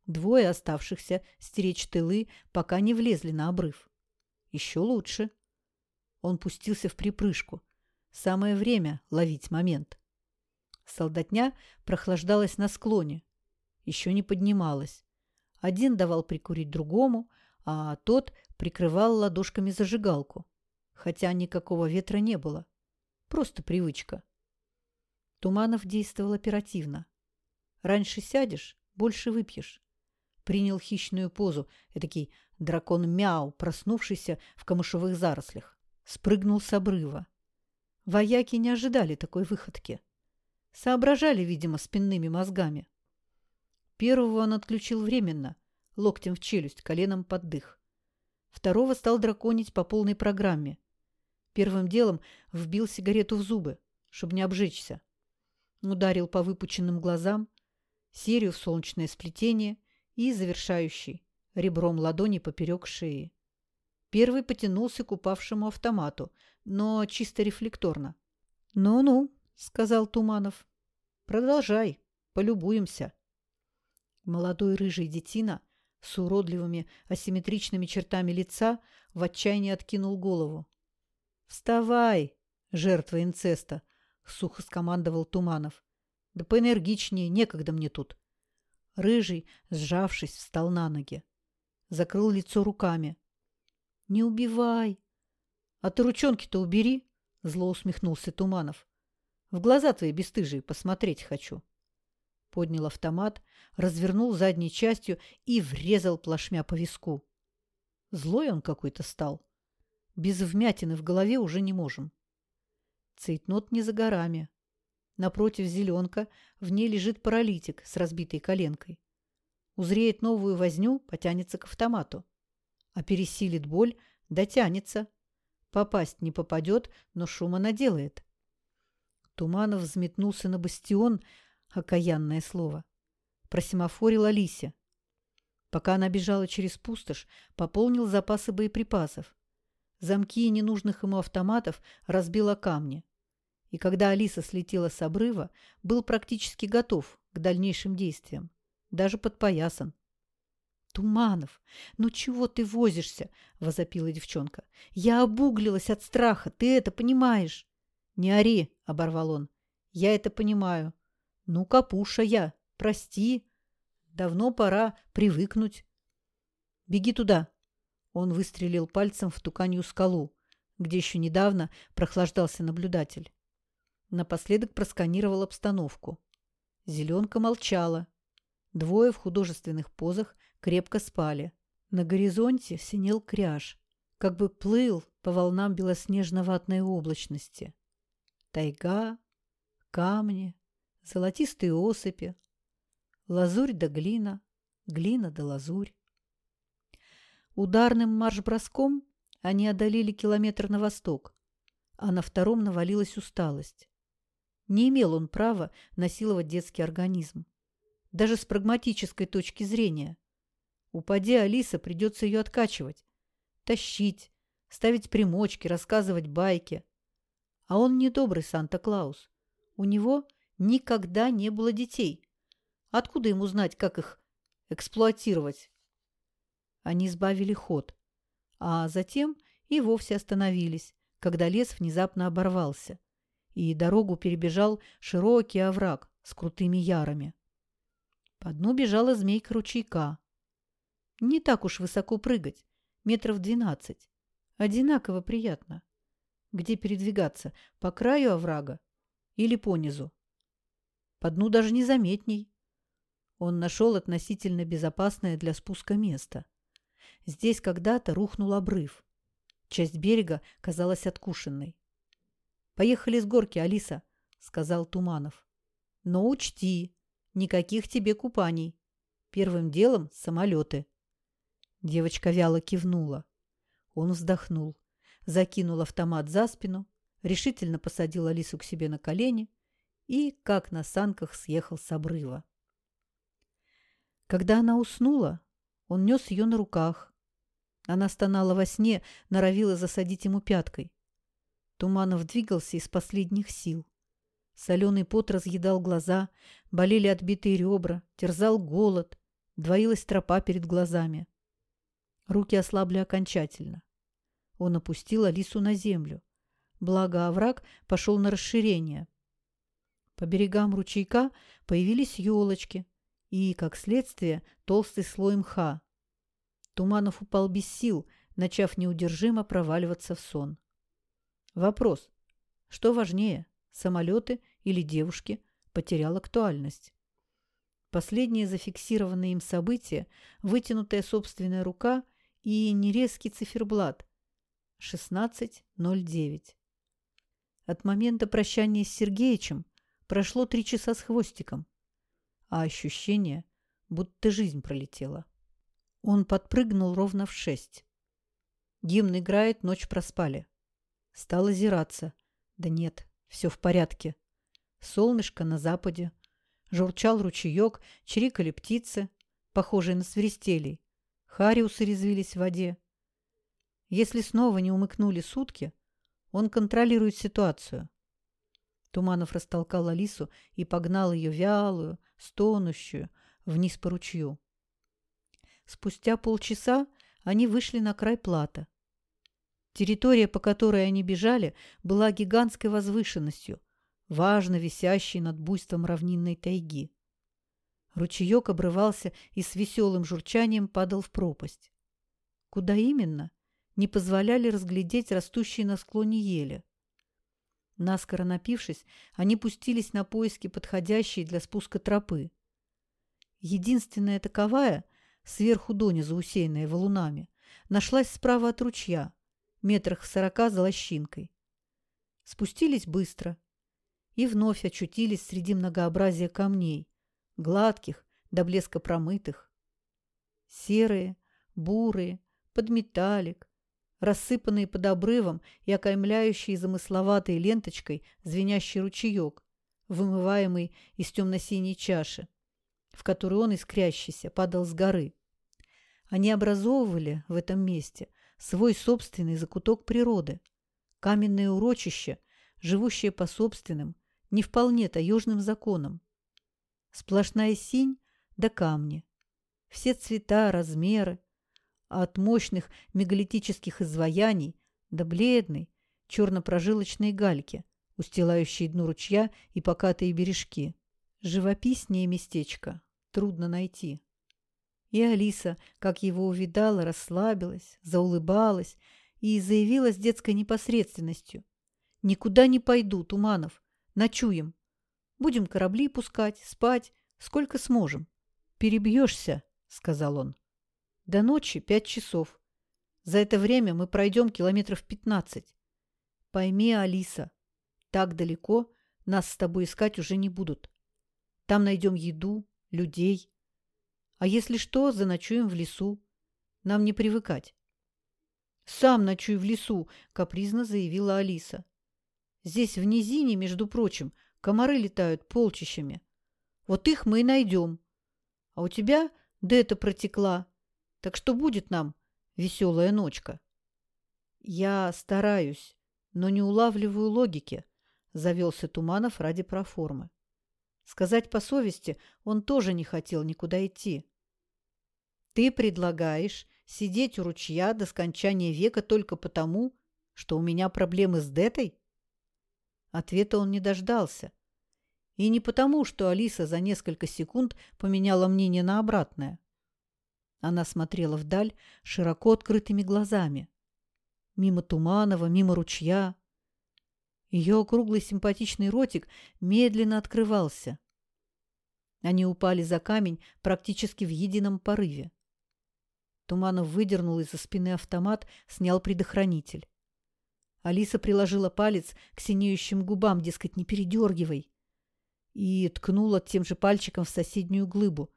Двое оставшихся стеречь тылы пока не влезли на обрыв. Еще лучше. Он пустился в припрыжку. Самое время ловить момент. Солдатня прохлаждалась на склоне, еще не поднималась. Один давал прикурить другому, а тот прикрывал ладошками зажигалку, хотя никакого ветра не было. Просто привычка. Туманов действовал оперативно. Раньше сядешь, больше выпьешь. Принял хищную позу, этакий дракон-мяу, проснувшийся в камышовых зарослях. Спрыгнул с обрыва. Вояки не ожидали такой выходки. Соображали, видимо, спинными мозгами. Первого он отключил временно, локтем в челюсть, коленом под дых. Второго стал драконить по полной программе. Первым делом вбил сигарету в зубы, чтобы не обжечься. Ударил по выпученным глазам, серию в солнечное сплетение и завершающий, ребром ладони поперек шеи. Первый потянулся к упавшему автомату, но чисто рефлекторно. «Ну-ну», — сказал Туманов, — «продолжай, полюбуемся». Молодой рыжий детина с уродливыми асимметричными чертами лица в отчаянии откинул голову. «Вставай, жертва инцеста!» — сухо скомандовал Туманов. «Да поэнергичнее, некогда мне тут». Рыжий, сжавшись, встал на ноги. Закрыл лицо руками. «Не убивай!» «А ты ручонки-то убери!» — зло усмехнулся Туманов. «В глаза твои бесстыжие посмотреть хочу» поднял автомат, развернул задней частью и врезал плашмя по виску. Злой он какой-то стал. Без вмятины в голове уже не можем. Цейтнот не за горами. Напротив зеленка, в ней лежит паралитик с разбитой коленкой. Узреет новую возню, потянется к автомату. А пересилит боль, дотянется. Попасть не попадет, но шума наделает. Туманов взметнулся на бастион, Окаянное слово. Просимофорил Алисе. Пока она бежала через пустошь, пополнил запасы боеприпасов. Замки ненужных ему автоматов разбила камни. И когда Алиса слетела с обрыва, был практически готов к дальнейшим действиям. Даже подпоясан. «Туманов, ну чего ты возишься?» – возопила девчонка. «Я обуглилась от страха, ты это понимаешь?» «Не ори!» – оборвал он. «Я это понимаю. Ну, капуша я, прости. Давно пора привыкнуть. Беги туда. Он выстрелил пальцем в туканью скалу. где еще недавно прохлаждался наблюдатель. Напоследок просканировал обстановку. Зеленка молчала. Двое в художественных позах крепко спали. На горизонте синел кряж, как бы плыл по волнам белоснежно-ватной облачности. Тайга, камни, золотистые осыпи, лазурь да глина, глина да лазурь. Ударным марш-броском они одолели километр на восток, а на втором навалилась усталость. Не имел он права насиловать детский организм. Даже с прагматической точки зрения. Упади Алиса, придется ее откачивать, тащить, ставить примочки, рассказывать байки. А он не добрый Санта-Клаус. У него никогда не было детей. Откуда ему знать, как их эксплуатировать? Они сбавили ход, а затем и вовсе остановились, когда лес внезапно оборвался, и дорогу перебежал широкий овраг с крутыми ярами. По дну бежала змейка ручейка. Не так уж высоко прыгать, метров двенадцать. Одинаково приятно. Где передвигаться, по краю оврага или по низу? По дну даже незаметней. Он нашел относительно безопасное для спуска место. Здесь когда-то рухнул обрыв. Часть берега казалась откушенной. «Поехали с горки, Алиса», — сказал Туманов. «Но учти, никаких тебе купаний. Первым делом самолеты». Девочка вяло кивнула. Он вздохнул, закинул автомат за спину, решительно посадил Алису к себе на колени и, как на санках, съехал с обрыва. Когда она уснула, он нес ее на руках. Она стонала во сне, норовила засадить ему пяткой. Туманов двигался из последних сил. Соленый пот разъедал глаза, болели отбитые ребра, терзал голод, двоилась тропа перед глазами. Руки ослабли окончательно. Он опустил Алису на землю. Благо овраг пошел на расширение. По берегам ручейка появились елочки и, как следствие, толстый слой мха. Туманов упал без сил, начав неудержимо проваливаться в сон. Вопрос, что важнее, самолеты или девушки, потерял актуальность. Последнее зафиксированное им событие, вытянутая собственная рука и нерезкий циферблат 16.09. От момента прощания с Сергеичем прошло три часа с хвостиком, а ощущение, будто жизнь пролетела. Он подпрыгнул ровно в шесть. Гимн играет, ночь проспали. Стал озираться. Да нет, все в порядке. Солнышко на западе. Журчал ручеек, чирикали птицы, похожие на свиристелей. Хариусы резвились в воде. Если снова не умыкнули сутки, он контролирует ситуацию. Туманов растолкал Алису и погнал ее вялую, стонущую, вниз по ручью. Спустя полчаса они вышли на край плата. Территория, по которой они бежали, была гигантской возвышенностью, важно висящей над буйством равнинной тайги. Ручеек обрывался и с веселым журчанием падал в пропасть. Куда именно, не позволяли разглядеть растущие на склоне ели. Наскоро напившись, они пустились на поиски подходящей для спуска тропы. Единственная таковая, сверху донизу усеянная валунами, нашлась справа от ручья, метрах сорока за лощинкой. Спустились быстро и вновь очутились среди многообразия камней, гладких, до блеска промытых. Серые, бурые, подметалик, рассыпанные под обрывом и окаймляющие замысловатой ленточкой звенящий ручеек, вымываемый из темно-синей чаши, в которую он, искрящийся, падал с горы. Они образовывали в этом месте свой собственный закуток природы, каменное урочище, живущее по собственным, не вполне таежным законам. Сплошная синь да камни. Все цвета, размеры. От мощных мегалитических изваяний до бледной черно-прожилочной гальки, устилающей дну ручья и покатые бережки. Живописнее местечко трудно найти. И Алиса, как его увидала, расслабилась, заулыбалась и заявила с детской непосредственностью. «Никуда не пойду, Туманов. Ночуем. Будем корабли пускать, спать, сколько сможем». «Перебьешься», — сказал он. «До ночи пять часов. За это время мы пройдем километров пятнадцать. Пойми, Алиса, так далеко нас с тобой искать уже не будут. Там найдем еду, людей. А если что, заночуем в лесу. Нам не привыкать. «Сам ночуй в лесу», — капризно заявила Алиса. «Здесь в низине, между прочим, комары летают полчищами. Вот их мы и найдем. А у тебя Дета протекла, так что будет нам веселая ночка». «Я стараюсь, но не улавливаю логики», — завелся Туманов ради проформы. Сказать по совести, он тоже не хотел никуда идти. «Ты предлагаешь Сидеть у ручья до скончания века только потому, что у меня проблемы с Детой? Ответа он не дождался. И не потому, что Алиса за несколько секунд поменяла мнение на обратное. Она смотрела вдаль широко открытыми глазами. Мимо Туманова, мимо ручья. Ее округлый симпатичный ротик медленно открывался. Они упали за камень практически в едином порыве. Туманов выдернул из-за спины автомат, снял предохранитель. Алиса приложила палец к синеющим губам, дескать, не передергивай, и ткнула тем же пальчиком в соседнюю глыбу,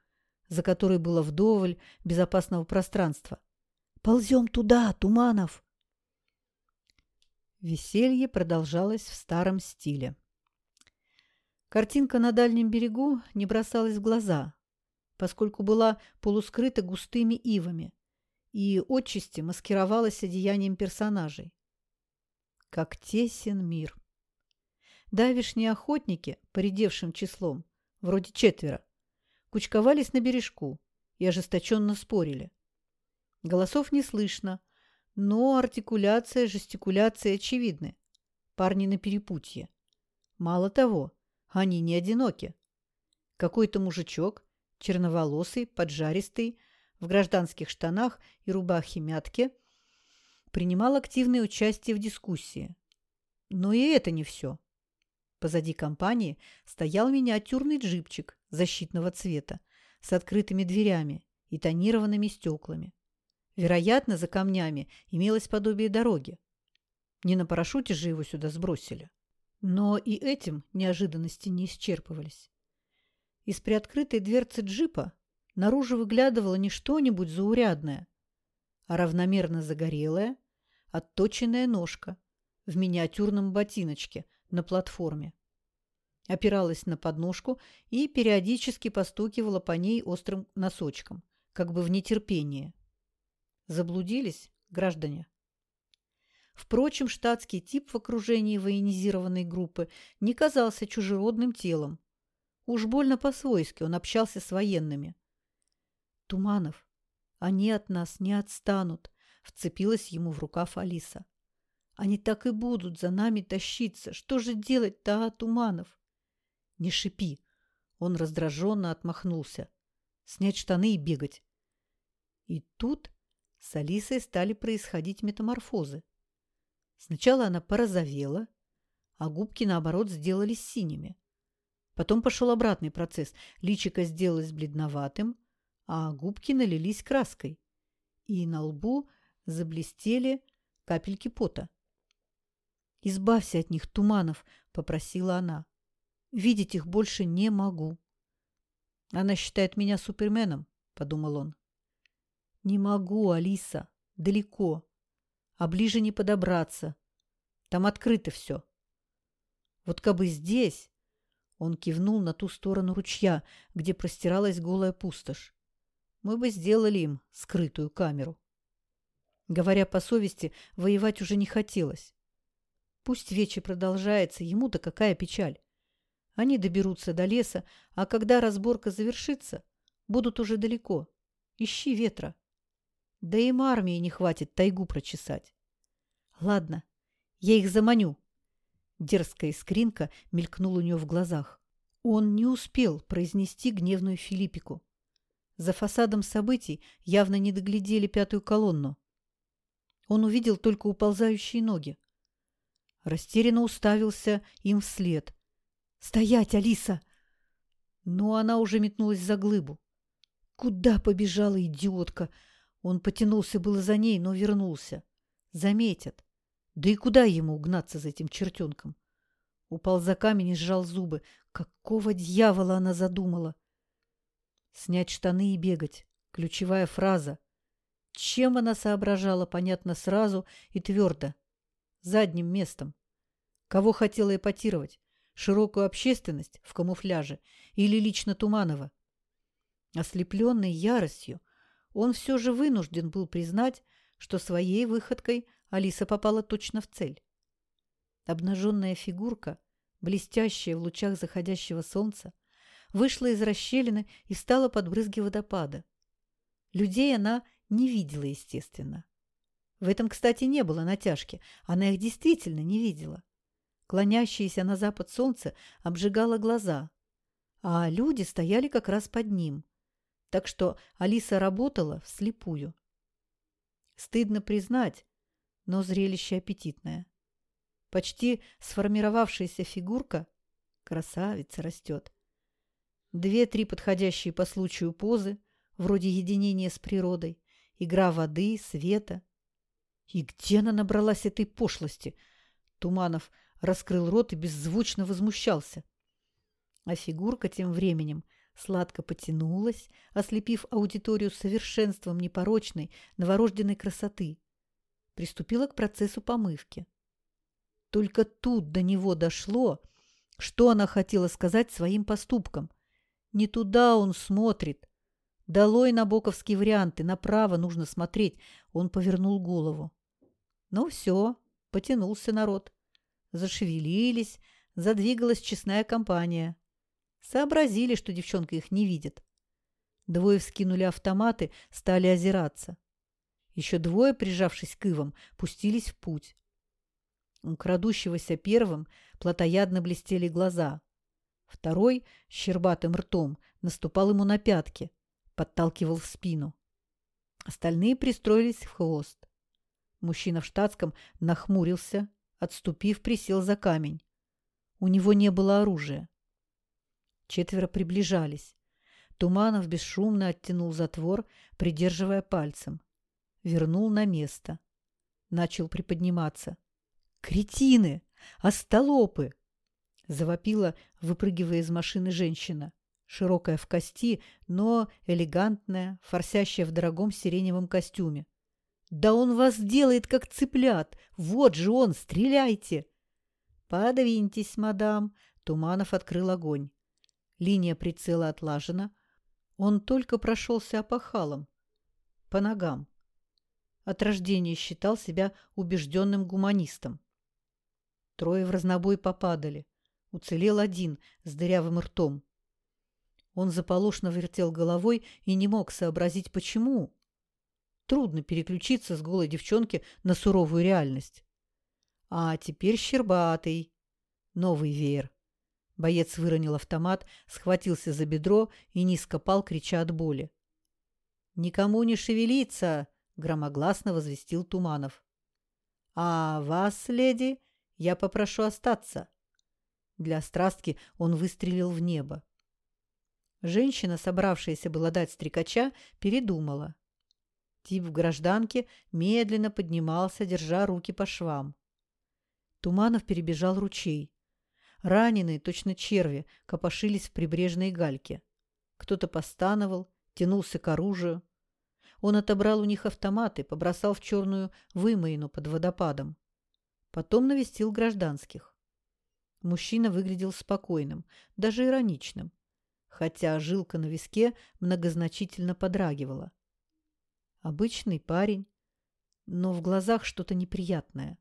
за которой было вдоволь безопасного пространства. «Ползем туда, Туманов!» Веселье продолжалось в старом стиле. Картинка на дальнем берегу не бросалась в глаза, поскольку была полускрыта густыми ивами и отчасти маскировалась одеянием персонажей. Как тесен мир! Давишние охотники, поредевшим числом, вроде четверо, кучковались на бережку и ожесточенно спорили. Голосов не слышно, но артикуляция, жестикуляция очевидны. Парни на перепутье. Мало того, они не одиноки. Какой-то мужичок, черноволосый, поджаристый, в гражданских штанах и рубахе-мятке, принимал активное участие в дискуссии. Но и это не все. Позади компании стоял миниатюрный джипчик защитного цвета с открытыми дверями и тонированными стеклами. Вероятно, за камнями имелось подобие дороги. Не на парашюте же его сюда сбросили. Но и этим неожиданности не исчерпывались. Из приоткрытой дверцы джипа наружу выглядывало не что-нибудь заурядное, а равномерно загорелая, отточенная ножка в миниатюрном ботиночке на платформе. Опиралась на подножку и периодически постукивала по ней острым носочком, как бы в нетерпении. Заблудились, граждане? Впрочем, штатский тип в окружении военизированной группы не казался чужеродным телом. Уж больно по-свойски он общался с военными. Туманов, они от нас не отстанут, вцепилась ему в рукав Алиса. Они так и будут за нами тащиться. Что же делать-то, а, Туманов? Не шипи. Он раздраженно отмахнулся. Снять штаны и бегать. И тут с Алисой стали происходить метаморфозы. Сначала она порозовела, а губки, наоборот, сделались синими. Потом пошел обратный процесс. Личико сделалось бледноватым, а губки налились краской, и на лбу заблестели капельки пота. «Избавься от них, Туманов!» – попросила она. «Видеть их больше не могу». «Она считает меня суперменом», – подумал он. «Не могу, Алиса. Далеко. А ближе не подобраться. Там открыто все. Вот как бы здесь...» Он кивнул на ту сторону ручья, где простиралась голая пустошь мы бы сделали им скрытую камеру. Говоря по совести, воевать уже не хотелось. Пусть вече продолжается, ему-то какая печаль. Они доберутся до леса, а когда разборка завершится, будут уже далеко. Ищи ветра. Да им армии не хватит тайгу прочесать. Ладно, я их заманю. Дерзкая искринка мелькнула у него в глазах. Он не успел произнести гневную Филиппику. За фасадом событий явно не доглядели пятую колонну. Он увидел только уползающие ноги. Растерянно уставился им вслед. «Стоять, Алиса!» Но она уже метнулась за глыбу. Куда побежала идиотка? Он потянулся было за ней, но вернулся. Заметят. Да и куда ему угнаться за этим чертенком? Упал за камень и сжал зубы. Какого дьявола она задумала? Снять штаны и бегать. Ключевая фраза. Чем она соображала, понятно сразу и твердо. Задним местом. Кого хотела эпатировать? Широкую общественность в камуфляже или лично Туманова? Ослепленный яростью, он все же вынужден был признать, что своей выходкой Алиса попала точно в цель. Обнаженная фигурка, блестящая в лучах заходящего солнца, вышла из расщелины и встала под брызги водопада. Людей она не видела, естественно. В этом, кстати, не было натяжки, она их действительно не видела. Клонящееся на запад солнце обжигало глаза, а люди стояли как раз под ним, так что Алиса работала вслепую. Стыдно признать, но зрелище аппетитное. Почти сформировавшаяся фигурка красавица растет. Две-три подходящие по случаю позы, вроде единения с природой, игра воды, света. И где она набралась этой пошлости? Туманов раскрыл рот и беззвучно возмущался. А фигурка тем временем сладко потянулась, ослепив аудиторию совершенством непорочной, новорожденной красоты. Приступила к процессу помывки. Только тут до него дошло, что она хотела сказать своим поступком. Не туда он смотрит. Долой на боковские варианты, направо нужно смотреть. Он повернул голову. Ну все, потянулся народ. Зашевелились, задвигалась честная компания. Сообразили, что девчонка их не видит. Двое вскинули автоматы, стали озираться. Еще двое, прижавшись к ивам, пустились в путь. У крадущегося первым плотоядно блестели глаза. Второй, щербатым ртом, наступал ему на пятки, подталкивал в спину. Остальные пристроились в хвост. Мужчина в штатском нахмурился, отступив, присел за камень. У него не было оружия. Четверо приближались. Туманов бесшумно оттянул затвор, придерживая пальцем. Вернул на место. Начал приподниматься. «Кретины! Остолопы!» Завопила, выпрыгивая из машины женщина. Широкая в кости, но элегантная, форсящая в дорогом сиреневом костюме. «Да он вас делает, как цыплят! Вот же он! Стреляйте!» «Подвиньтесь, мадам!» Туманов открыл огонь. Линия прицела отлажена. Он только прошелся опахалом. По ногам. От рождения считал себя убежденным гуманистом. Трое в разнобой попадали. Уцелел один с дырявым ртом. Он заполошно вертел головой и не мог сообразить, почему. Трудно переключиться с голой девчонки на суровую реальность. А теперь щербатый. Новый веер. Боец выронил автомат, схватился за бедро и низко пал, крича от боли. «Никому не шевелиться!» — громогласно возвестил Туманов. «А вас, леди, я попрошу остаться». Для страстки он выстрелил в небо. Женщина, собравшаяся была дать стрекача, передумала. Тип в гражданке медленно поднимался, держа руки по швам. Туманов перебежал ручей. Раненые, точно черви, копошились в прибрежной гальке. Кто-то постановал, тянулся к оружию. Он отобрал у них автоматы, побросал в черную вымоину под водопадом. Потом навестил гражданских. Мужчина выглядел спокойным, даже ироничным, хотя жилка на виске многозначительно подрагивала. Обычный парень, но в глазах что-то неприятное.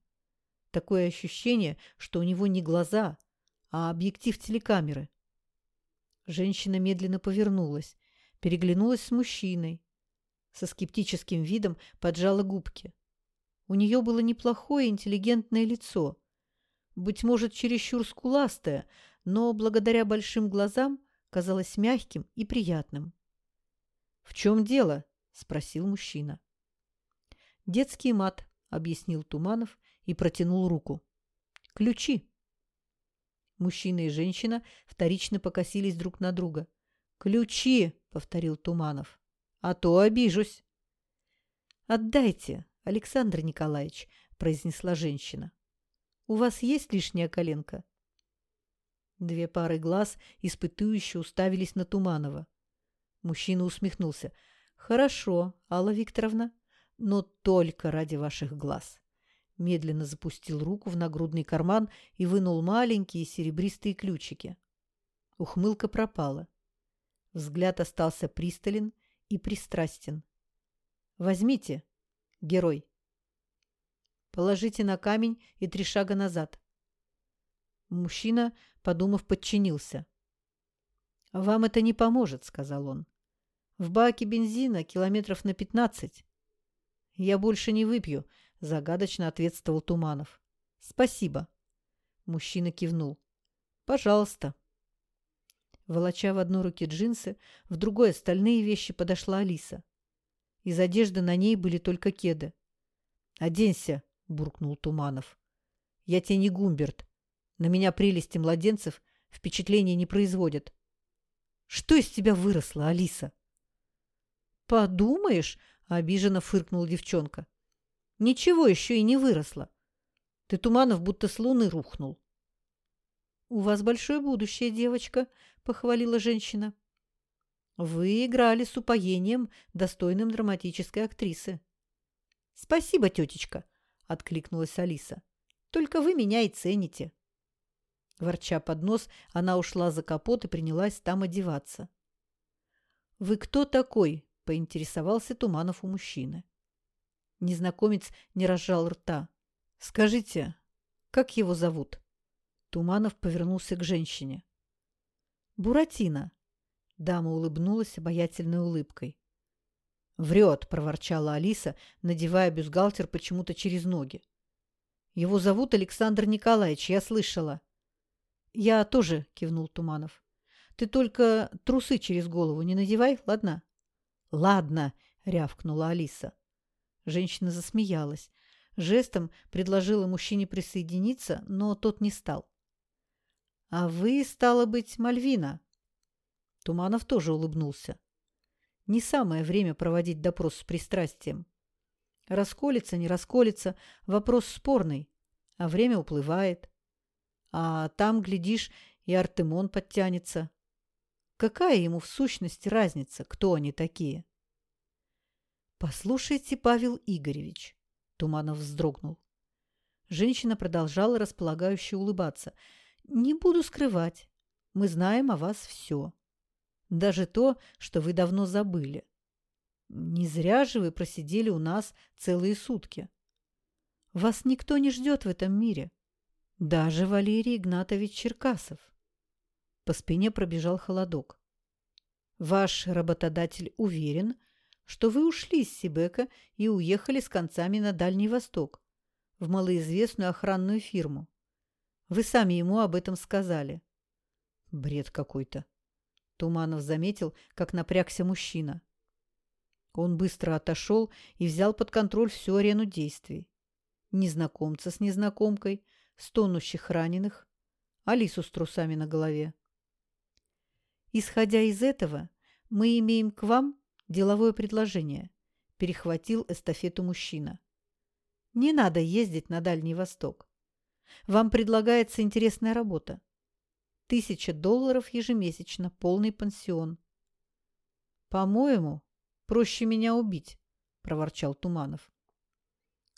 Такое ощущение, что у него не глаза, а объектив телекамеры. Женщина медленно повернулась, переглянулась с мужчиной. Со скептическим видом поджала губки. У нее было неплохое интеллигентное лицо. Быть может, чересчур скуластое, но благодаря большим глазам казалось мягким и приятным. «В чем дело?» – спросил мужчина. «Детский мат», – объяснил Туманов и протянул руку. Ключи. Мужчина и женщина вторично покосились друг на друга. Ключи, повторил Туманов. А то обижусь. Отдайте, Александр Николаевич, произнесла женщина. У вас есть лишняя коленка? Две пары глаз испытующе уставились на Туманова. Мужчина усмехнулся. «Хорошо, Алла Викторовна, но только ради ваших глаз». Медленно запустил руку в нагрудный карман и вынул маленькие серебристые ключики. Ухмылка пропала. Взгляд остался пристален и пристрастен. «Возьмите, герой!» «Положите на камень и три шага назад». Мужчина, подумав, подчинился. «Вам это не поможет», — сказал он. В баке бензина километров на пятнадцать. Я больше не выпью, загадочно ответствовал Туманов. Спасибо. Мужчина кивнул. Пожалуйста. Волоча в одной руке джинсы, в другой остальные вещи подошла Алиса. Из одежды на ней были только кеды. «Оденься!» – буркнул Туманов. «Я тебе не Гумберт. На меня прелести младенцев впечатления не производят». «Что из тебя выросло, Алиса?» «Подумаешь!» – обиженно фыркнула девчонка. «Ничего еще и не выросло. Ты, Туманов, будто с луны рухнул». «У вас большое будущее, девочка», – похвалила женщина. «Вы играли с упоением, достойным драматической актрисы». «Спасибо, тетечка», – откликнулась Алиса. «Только вы меня и цените». Ворча под нос, она ушла за капот и принялась там одеваться. «Вы кто такой?» – поинтересовался Туманов у мужчины. Незнакомец не разжал рта. «Скажите, как его зовут?» Туманов повернулся к женщине. «Буратино». Дама улыбнулась обаятельной улыбкой. «Врет», – проворчала Алиса, надевая бюстгальтер почему-то через ноги. «Его зовут Александр Николаевич, я слышала». «Я тоже», – кивнул Туманов. «Ты только трусы через голову не надевай, ладно?» «Ладно», – рявкнула Алиса. Женщина засмеялась. Жестом предложила мужчине присоединиться, но тот не стал. «А вы, стало быть, Мальвина?» Туманов тоже улыбнулся. Не самое время проводить допрос с пристрастием. Расколется, не расколется, вопрос спорный, а время уплывает. А там, глядишь, и Артемон подтянется. Какая ему в сущности разница, кто они такие? «Послушайте, Павел Игоревич», — Туманов вздрогнул. Женщина продолжала располагающе улыбаться. «Не буду скрывать. Мы знаем о вас все. Даже то, что вы давно забыли. Не зря же вы просидели у нас целые сутки. Вас никто не ждет в этом мире. Даже Валерий Игнатович Черкасов. По спине пробежал холодок. Ваш работодатель уверен, что вы ушли из Сибека и уехали с концами на Дальний Восток, в малоизвестную охранную фирму. Вы сами ему об этом сказали. Бред какой-то. Туманов заметил, как напрягся мужчина. Он быстро отошел и взял под контроль всю арену действий. Незнакомца с незнакомкой, стонущих раненых, Алису с трусами на голове. Исходя из этого, мы имеем к вам деловое предложение, перехватил эстафету мужчина. Не надо ездить на Дальний Восток. Вам предлагается интересная работа. Тысяча долларов ежемесячно, полный пансион. По-моему, проще меня убить, проворчал Туманов.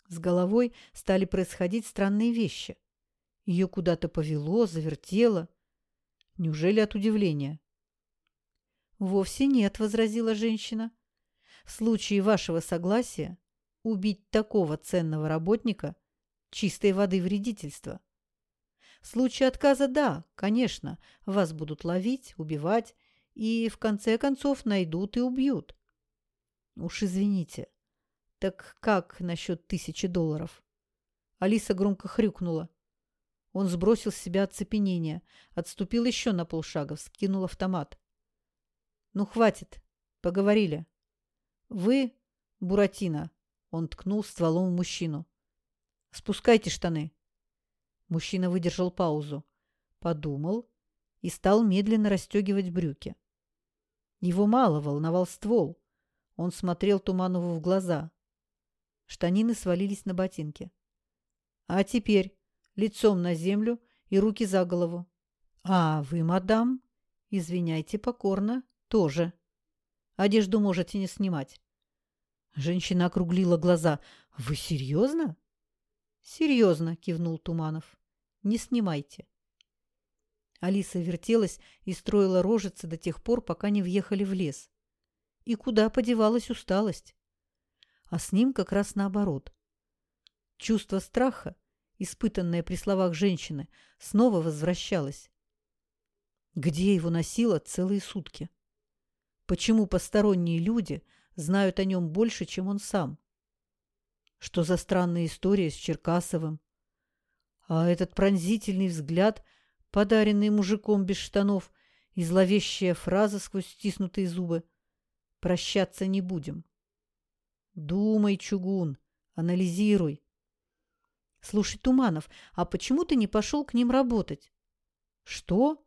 С головой стали происходить странные вещи. Ее куда-то повело, завертело. Неужели от удивления? «Вовсе нет», — возразила женщина. «В случае вашего согласия убить такого ценного работника — чистой воды вредительство. В случае отказа – да, конечно, вас будут ловить, убивать и, в конце концов, найдут и убьют. Уж извините. Так как насчет тысячи долларов?» Алиса громко хрюкнула. Он сбросил с себя оцепенение, отступил еще на полшага, вскинул автомат. «Ну, хватит. Поговорили. Вы, Буратино, он ткнул стволом мужчину. Спускайте штаны. Мужчина выдержал паузу, подумал и стал медленно расстегивать брюки. Его мало волновал ствол. Он смотрел Туманову в глаза. Штанины свалились на ботинки. А теперь лицом на землю и руки за голову. А вы, мадам, извиняйте покорно, тоже. Одежду можете не снимать. Женщина округлила глаза. Вы серьезно? Серьезно, кивнул Туманов. Не снимайте. Алиса вертелась и строила рожицы до тех пор, пока не въехали в лес. И куда подевалась усталость? А с ним как раз наоборот. Чувство страха, испытанное при словах женщины, снова возвращалось. Где его носило целые сутки? Почему посторонние люди знают о нем больше, чем он сам? Что за странная история с Черкасовым? А этот пронзительный взгляд, подаренный мужиком без штанов, и зловещая фраза сквозь стиснутые зубы «Прощаться не будем». Думай, чугун, анализируй. Слушай, Туманов, а почему ты не пошел к ним работать? Что?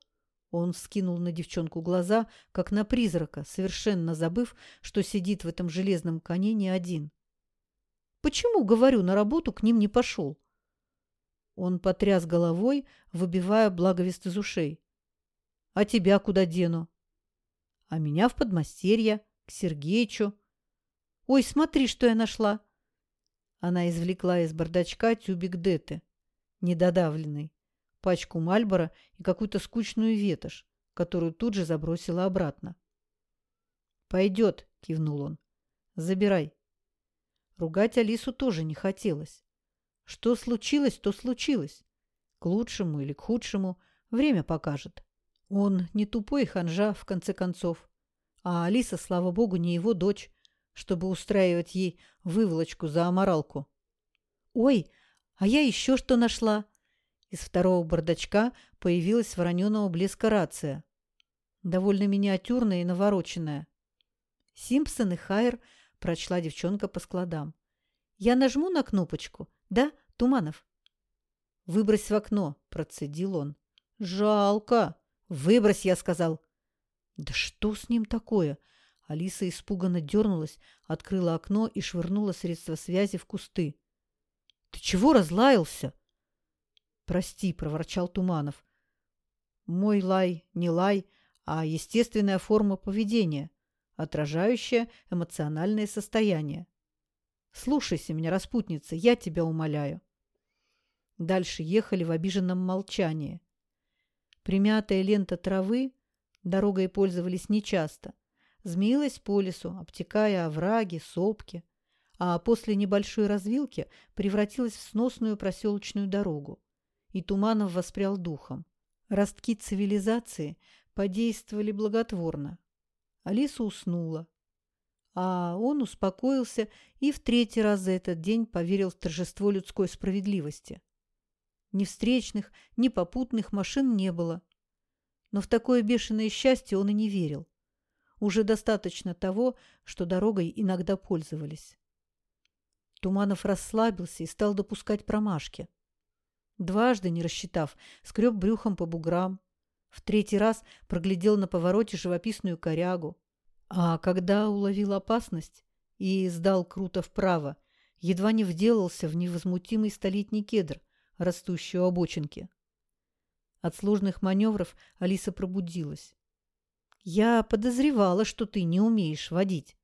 Он вскинул на девчонку глаза, как на призрака, совершенно забыв, что сидит в этом железном коне не один. «Почему, говорю, на работу к ним не пошел?» Он потряс головой, выбивая благовест из ушей. «А тебя куда дену?» «А меня в подмастерье, к Сергеичу». «Ой, смотри, что я нашла!» Она извлекла из бардачка тюбик Деты, недодавленный пачку Мальбора и какую-то скучную ветошь, которую тут же забросила обратно. «Пойдет», — кивнул он. «Забирай». Ругать Алису тоже не хотелось. Что случилось, то случилось. К лучшему или к худшему время покажет. Он не тупой ханжа, в конце концов. А Алиса, слава богу, не его дочь, чтобы устраивать ей выволочку за аморалку. «Ой, а я еще что нашла!» Из второго бардачка появилась вороненого блеска рация. Довольно миниатюрная и навороченная. Симпсон и Хайер прочла девчонка по складам. «Я нажму на кнопочку, да, Туманов?» «Выбрось в окно», – процедил он. «Жалко! Выбрось, я сказал!» «Да что с ним такое?» Алиса испуганно дернулась, открыла окно и швырнула средства связи в кусты. «Ты чего разлаялся?» «Прости», — проворчал Туманов. «Мой лай не лай, а естественная форма поведения, отражающая эмоциональное состояние. Слушайся меня, распутница, я тебя умоляю». Дальше ехали в обиженном молчании. Примятая лента травы, дорогой пользовались нечасто, змеилась по лесу, обтекая овраги, сопки, а после небольшой развилки превратилась в сносную проселочную дорогу и Туманов воспрял духом. Ростки цивилизации подействовали благотворно. Алиса уснула. А он успокоился и в третий раз за этот день поверил в торжество людской справедливости. Ни встречных, ни попутных машин не было. Но в такое бешеное счастье он и не верил. Уже достаточно того, что дорогой иногда пользовались. Туманов расслабился и стал допускать промашки. Дважды, не рассчитав, скреб брюхом по буграм. В третий раз проглядел на повороте живописную корягу. А когда уловил опасность и сдал круто вправо, едва не вделался в невозмутимый столетний кедр, растущий у обочинки. От сложных маневров Алиса пробудилась. «Я подозревала, что ты не умеешь водить».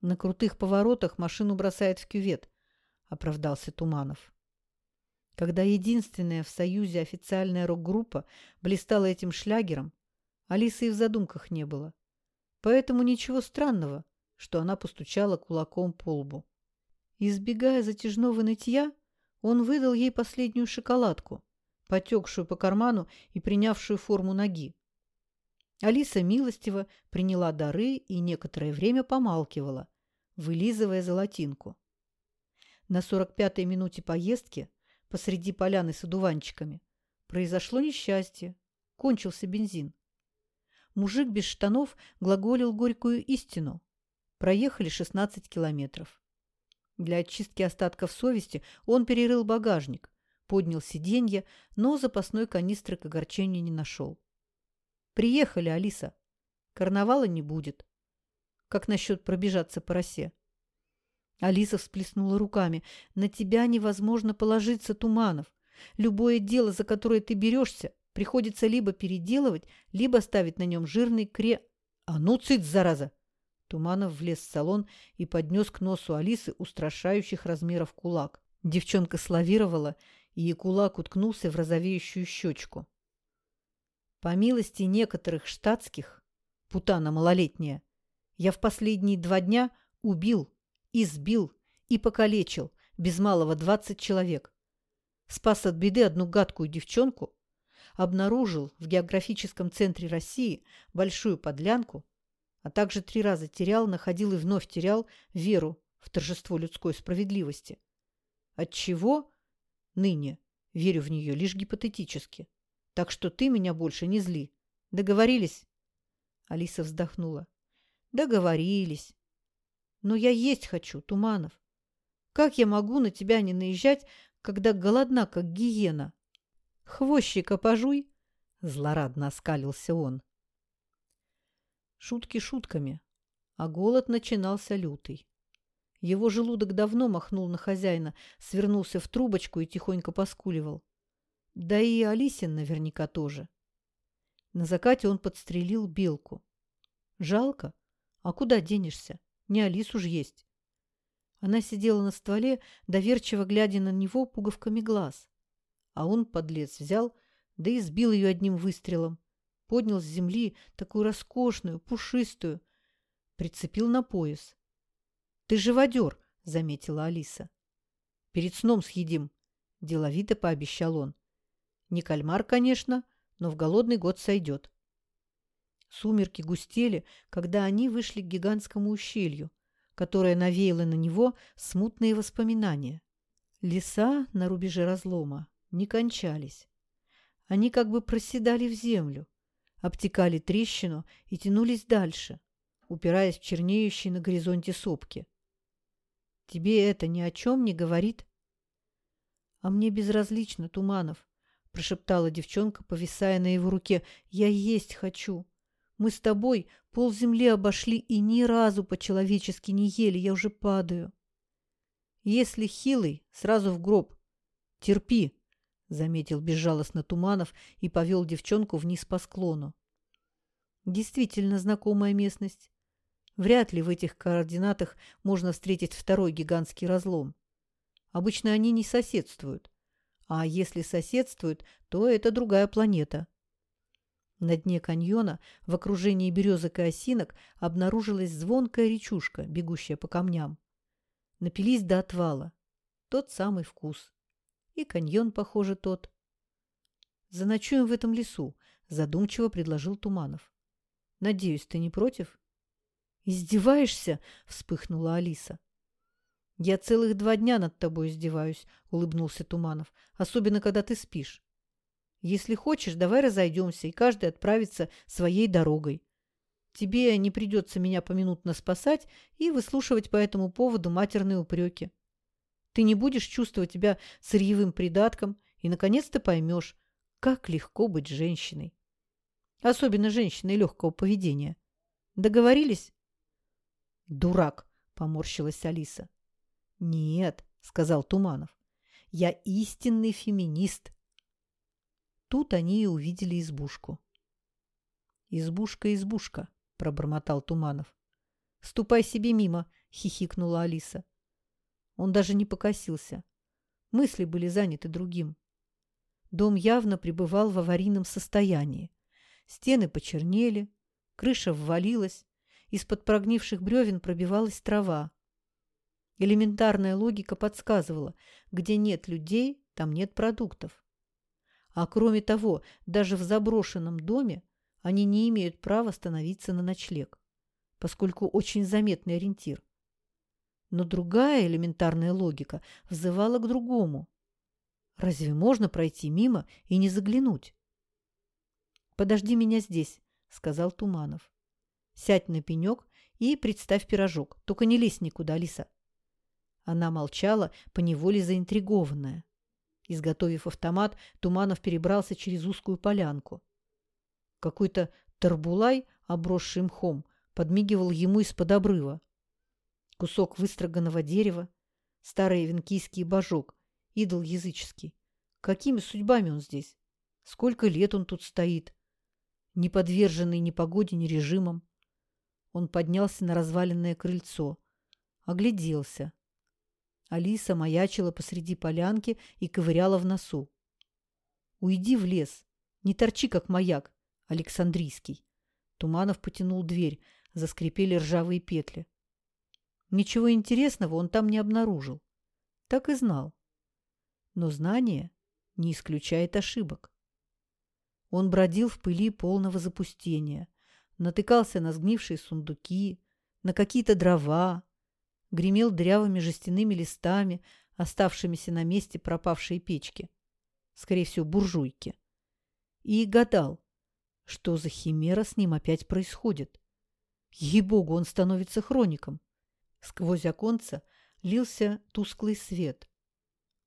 «На крутых поворотах машину бросает в кювет», — оправдался Туманов когда единственная в Союзе официальная рок-группа блистала этим шлягером, Алисы и в задумках не было. Поэтому ничего странного, что она постучала кулаком по лбу. Избегая затяжного нытья, он выдал ей последнюю шоколадку, потекшую по карману и принявшую форму ноги. Алиса милостиво приняла дары и некоторое время помалкивала, вылизывая золотинку. На сорок пятой минуте поездки посреди поляны с одуванчиками, произошло несчастье. Кончился бензин. Мужик без штанов глаголил горькую истину. Проехали 16 километров. Для очистки остатков совести он перерыл багажник, поднял сиденье, но запасной канистры к огорчению не нашел. «Приехали, Алиса. Карнавала не будет. Как насчет пробежаться по росе?» Алиса всплеснула руками. «На тебя невозможно положиться, Туманов. Любое дело, за которое ты берешься, приходится либо переделывать, либо ставить на нем жирный кре... А ну, цыц, зараза!» Туманов влез в салон и поднес к носу Алисы устрашающих размеров кулак. Девчонка славировала, и кулак уткнулся в розовеющую щечку. По милости некоторых штатских, путана малолетняя, я в последние два дня убил, избил и покалечил без малого двадцать человек. Спас от беды одну гадкую девчонку, обнаружил в географическом центре России большую подлянку, а также три раза терял, находил и вновь терял веру в торжество людской справедливости. Отчего ныне верю в нее лишь гипотетически. Так что ты меня больше не зли. Договорились? Алиса вздохнула. Договорились. Но я есть хочу, Туманов. Как я могу на тебя не наезжать, когда голодна, как гиена? Хвощика пожуй, злорадно оскалился он. Шутки шутками, а голод начинался лютый. Его желудок давно махнул на хозяина, свернулся в трубочку и тихонько поскуливал. Да и Алисин наверняка тоже. На закате он подстрелил белку. Жалко. А куда денешься? Не Алису ж есть. Она сидела на стволе, доверчиво глядя на него пуговками глаз. А он, подлец, взял, да и сбил ее одним выстрелом. Поднял с земли такую роскошную, пушистую, прицепил на пояс. «Ты живодер», — заметила Алиса. «Перед сном съедим», — деловито пообещал он. «Не кальмар, конечно, но в голодный год сойдет». Сумерки густели, когда они вышли к гигантскому ущелью, которое навеяло на него смутные воспоминания. Леса на рубеже разлома не кончались. Они как бы проседали в землю, обтекали трещину и тянулись дальше, упираясь в чернеющие на горизонте сопки. Тебе это ни о чем не говорит? — А мне безразлично, Туманов, — прошептала девчонка, повисая на его руке. — Я есть хочу. Мы с тобой полземли обошли и ни разу по-человечески не ели. Я уже падаю. Если хилый, сразу в гроб. Терпи, — заметил безжалостно Туманов и повел девчонку вниз по склону. Действительно знакомая местность. Вряд ли в этих координатах можно встретить второй гигантский разлом. Обычно они не соседствуют. А если соседствуют, то это другая планета. На дне каньона в окружении березок и осинок обнаружилась звонкая речушка, бегущая по камням. Напились до отвала. Тот самый вкус. И каньон, похоже, тот. «Заночуем в этом лесу», – задумчиво предложил Туманов. «Надеюсь, ты не против?» «Издеваешься?» – вспыхнула Алиса. «Я целых два дня над тобой издеваюсь», – улыбнулся Туманов. «Особенно, когда ты спишь. Если хочешь, давай разойдемся, и каждый отправится своей дорогой. Тебе не придется меня поминутно спасать и выслушивать по этому поводу матерные упреки. Ты не будешь чувствовать себя сырьевым придатком и, наконец-то, поймешь, как легко быть женщиной. Особенно женщиной легкого поведения. Договорились?» «Дурак!» – поморщилась Алиса. «Нет», – сказал Туманов, – «я истинный феминист». Тут они и увидели избушку. «Избушка, избушка», – пробормотал Туманов. «Ступай себе мимо», – хихикнула Алиса. Он даже не покосился. Мысли были заняты другим. Дом явно пребывал в аварийном состоянии. Стены почернели, крыша ввалилась, из-под прогнивших бревен пробивалась трава. Элементарная логика подсказывала, где нет людей, там нет продуктов. А кроме того, даже в заброшенном доме они не имеют права становиться на ночлег, поскольку очень заметный ориентир. Но другая элементарная логика взывала к другому. Разве можно пройти мимо и не заглянуть? «Подожди меня здесь», — сказал Туманов. Сядь на пенек и представь пирожок. Только не лезь никуда, Алиса. Она молчала, поневоле заинтригованная. Изготовив автомат, Туманов перебрался через узкую полянку. Какой-то тарбулай, обросший мхом, подмигивал ему из-под обрыва. Кусок выстроганного дерева, старый венкийский божок, идол языческий. Какими судьбами он здесь? Сколько лет он тут стоит? Не подверженный ни погоде, ни режимам. Он поднялся на разваленное крыльцо. Огляделся. Алиса маячила посреди полянки и ковыряла в носу. «Уйди в лес. Не торчи, как маяк, Александрийский». Туманов потянул дверь. Заскрипели ржавые петли. Ничего интересного он там не обнаружил. Так и знал. Но знание не исключает ошибок. Он бродил в пыли полного запустения, натыкался на сгнившие сундуки, на какие-то дрова, гремел дрявыми жестяными листами, оставшимися на месте пропавшей печки, скорее всего, буржуйки, и гадал, что за химера с ним опять происходит. Ей-богу, он становится хроником. Сквозь оконца лился тусклый свет.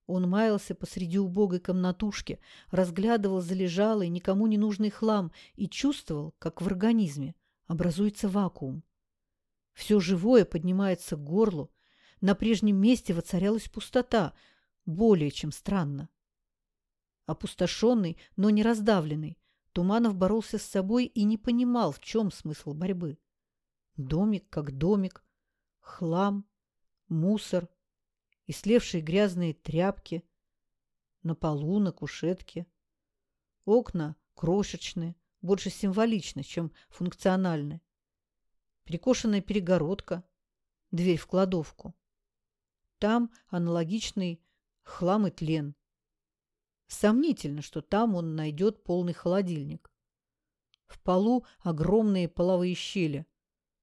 Он маялся посреди убогой комнатушки, разглядывал залежалый, никому не нужный хлам и чувствовал, как в организме образуется вакуум. Все живое поднимается к горлу, на прежнем месте воцарялась пустота, более чем странно. Опустошенный, но не раздавленный, Туманов боролся с собой и не понимал, в чем смысл борьбы. Домик как домик, хлам, мусор, ислевшие грязные тряпки на полу, на кушетке. Окна крошечные, больше символичны, чем функциональны. Перекошенная перегородка, дверь в кладовку. Там аналогичный хлам и тлен. Сомнительно, что там он найдет полный холодильник. В полу огромные половые щели.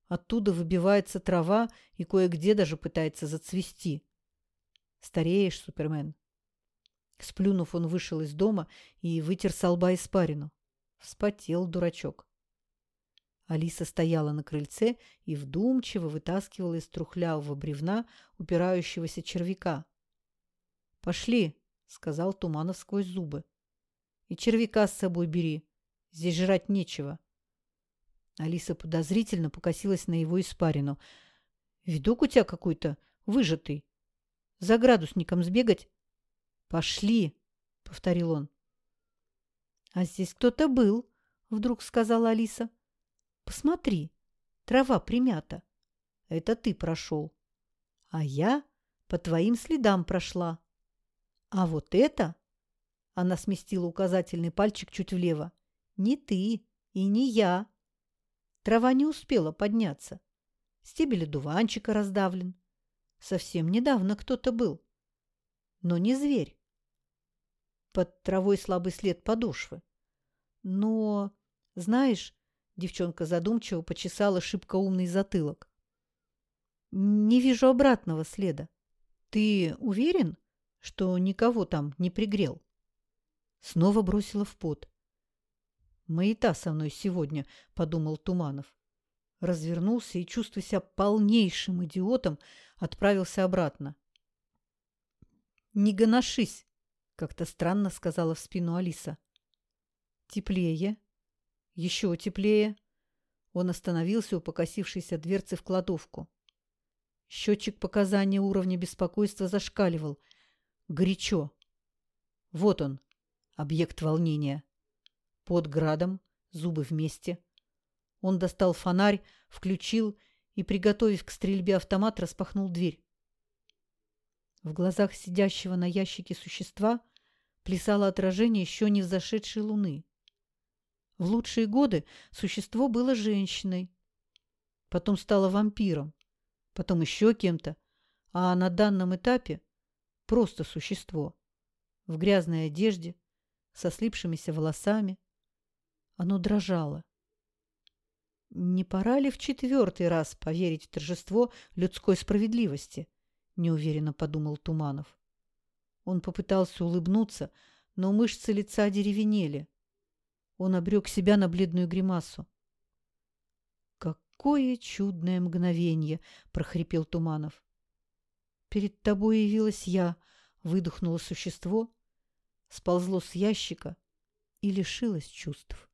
Оттуда выбивается трава и кое-где даже пытается зацвести. Стареешь, Супермен. Сплюнув, он вышел из дома и вытер со лба испарину. Вспотел дурачок. Алиса стояла на крыльце и вдумчиво вытаскивала из трухлявого бревна упирающегося червяка. «Пошли!» — сказал Туманов сквозь зубы. «И червяка с собой бери. Здесь жрать нечего». Алиса подозрительно покосилась на его испарину. «Видок у тебя какой-то выжатый. За градусником сбегать?» «Пошли!» — повторил он. «А здесь кто-то был», — вдруг сказала Алиса. Посмотри, трава примята. Это ты прошел. А я по твоим следам прошла. А вот это... Она сместила указательный пальчик чуть влево. Не ты и не я. Трава не успела подняться. Стебель дуванчика раздавлен. Совсем недавно кто-то был. Но не зверь. Под травой слабый след подошвы. Но, знаешь, Девчонка задумчиво почесала шибко умный затылок. «Не вижу обратного следа. Ты уверен, что никого там не пригрел?» Снова бросила в пот. «Маята со мной сегодня», — подумал Туманов. Развернулся и, чувствуя себя полнейшим идиотом, отправился обратно. «Не гоношись», — как-то странно сказала в спину Алиса. «Теплее», еще теплее. Он остановился у покосившейся дверцы в кладовку. Счетчик показания уровня беспокойства зашкаливал. Горячо. Вот он, объект волнения. Под градом, зубы вместе. Он достал фонарь, включил и, приготовив к стрельбе автомат, распахнул дверь. В глазах сидящего на ящике существа плясало отражение еще не взошедшей луны. В лучшие годы существо было женщиной, потом стало вампиром, потом еще кем-то, а на данном этапе просто существо в грязной одежде, со слипшимися волосами. Оно дрожало. Не пора ли в четвертый раз поверить в торжество людской справедливости? Неуверенно подумал Туманов. Он попытался улыбнуться, но мышцы лица деревенели. Он обрек себя на бледную гримасу. «Какое чудное мгновение!» – прохрипел Туманов. перед тобой явилась я, выдохнуло существо, сползло с ящика и лишилось чувств.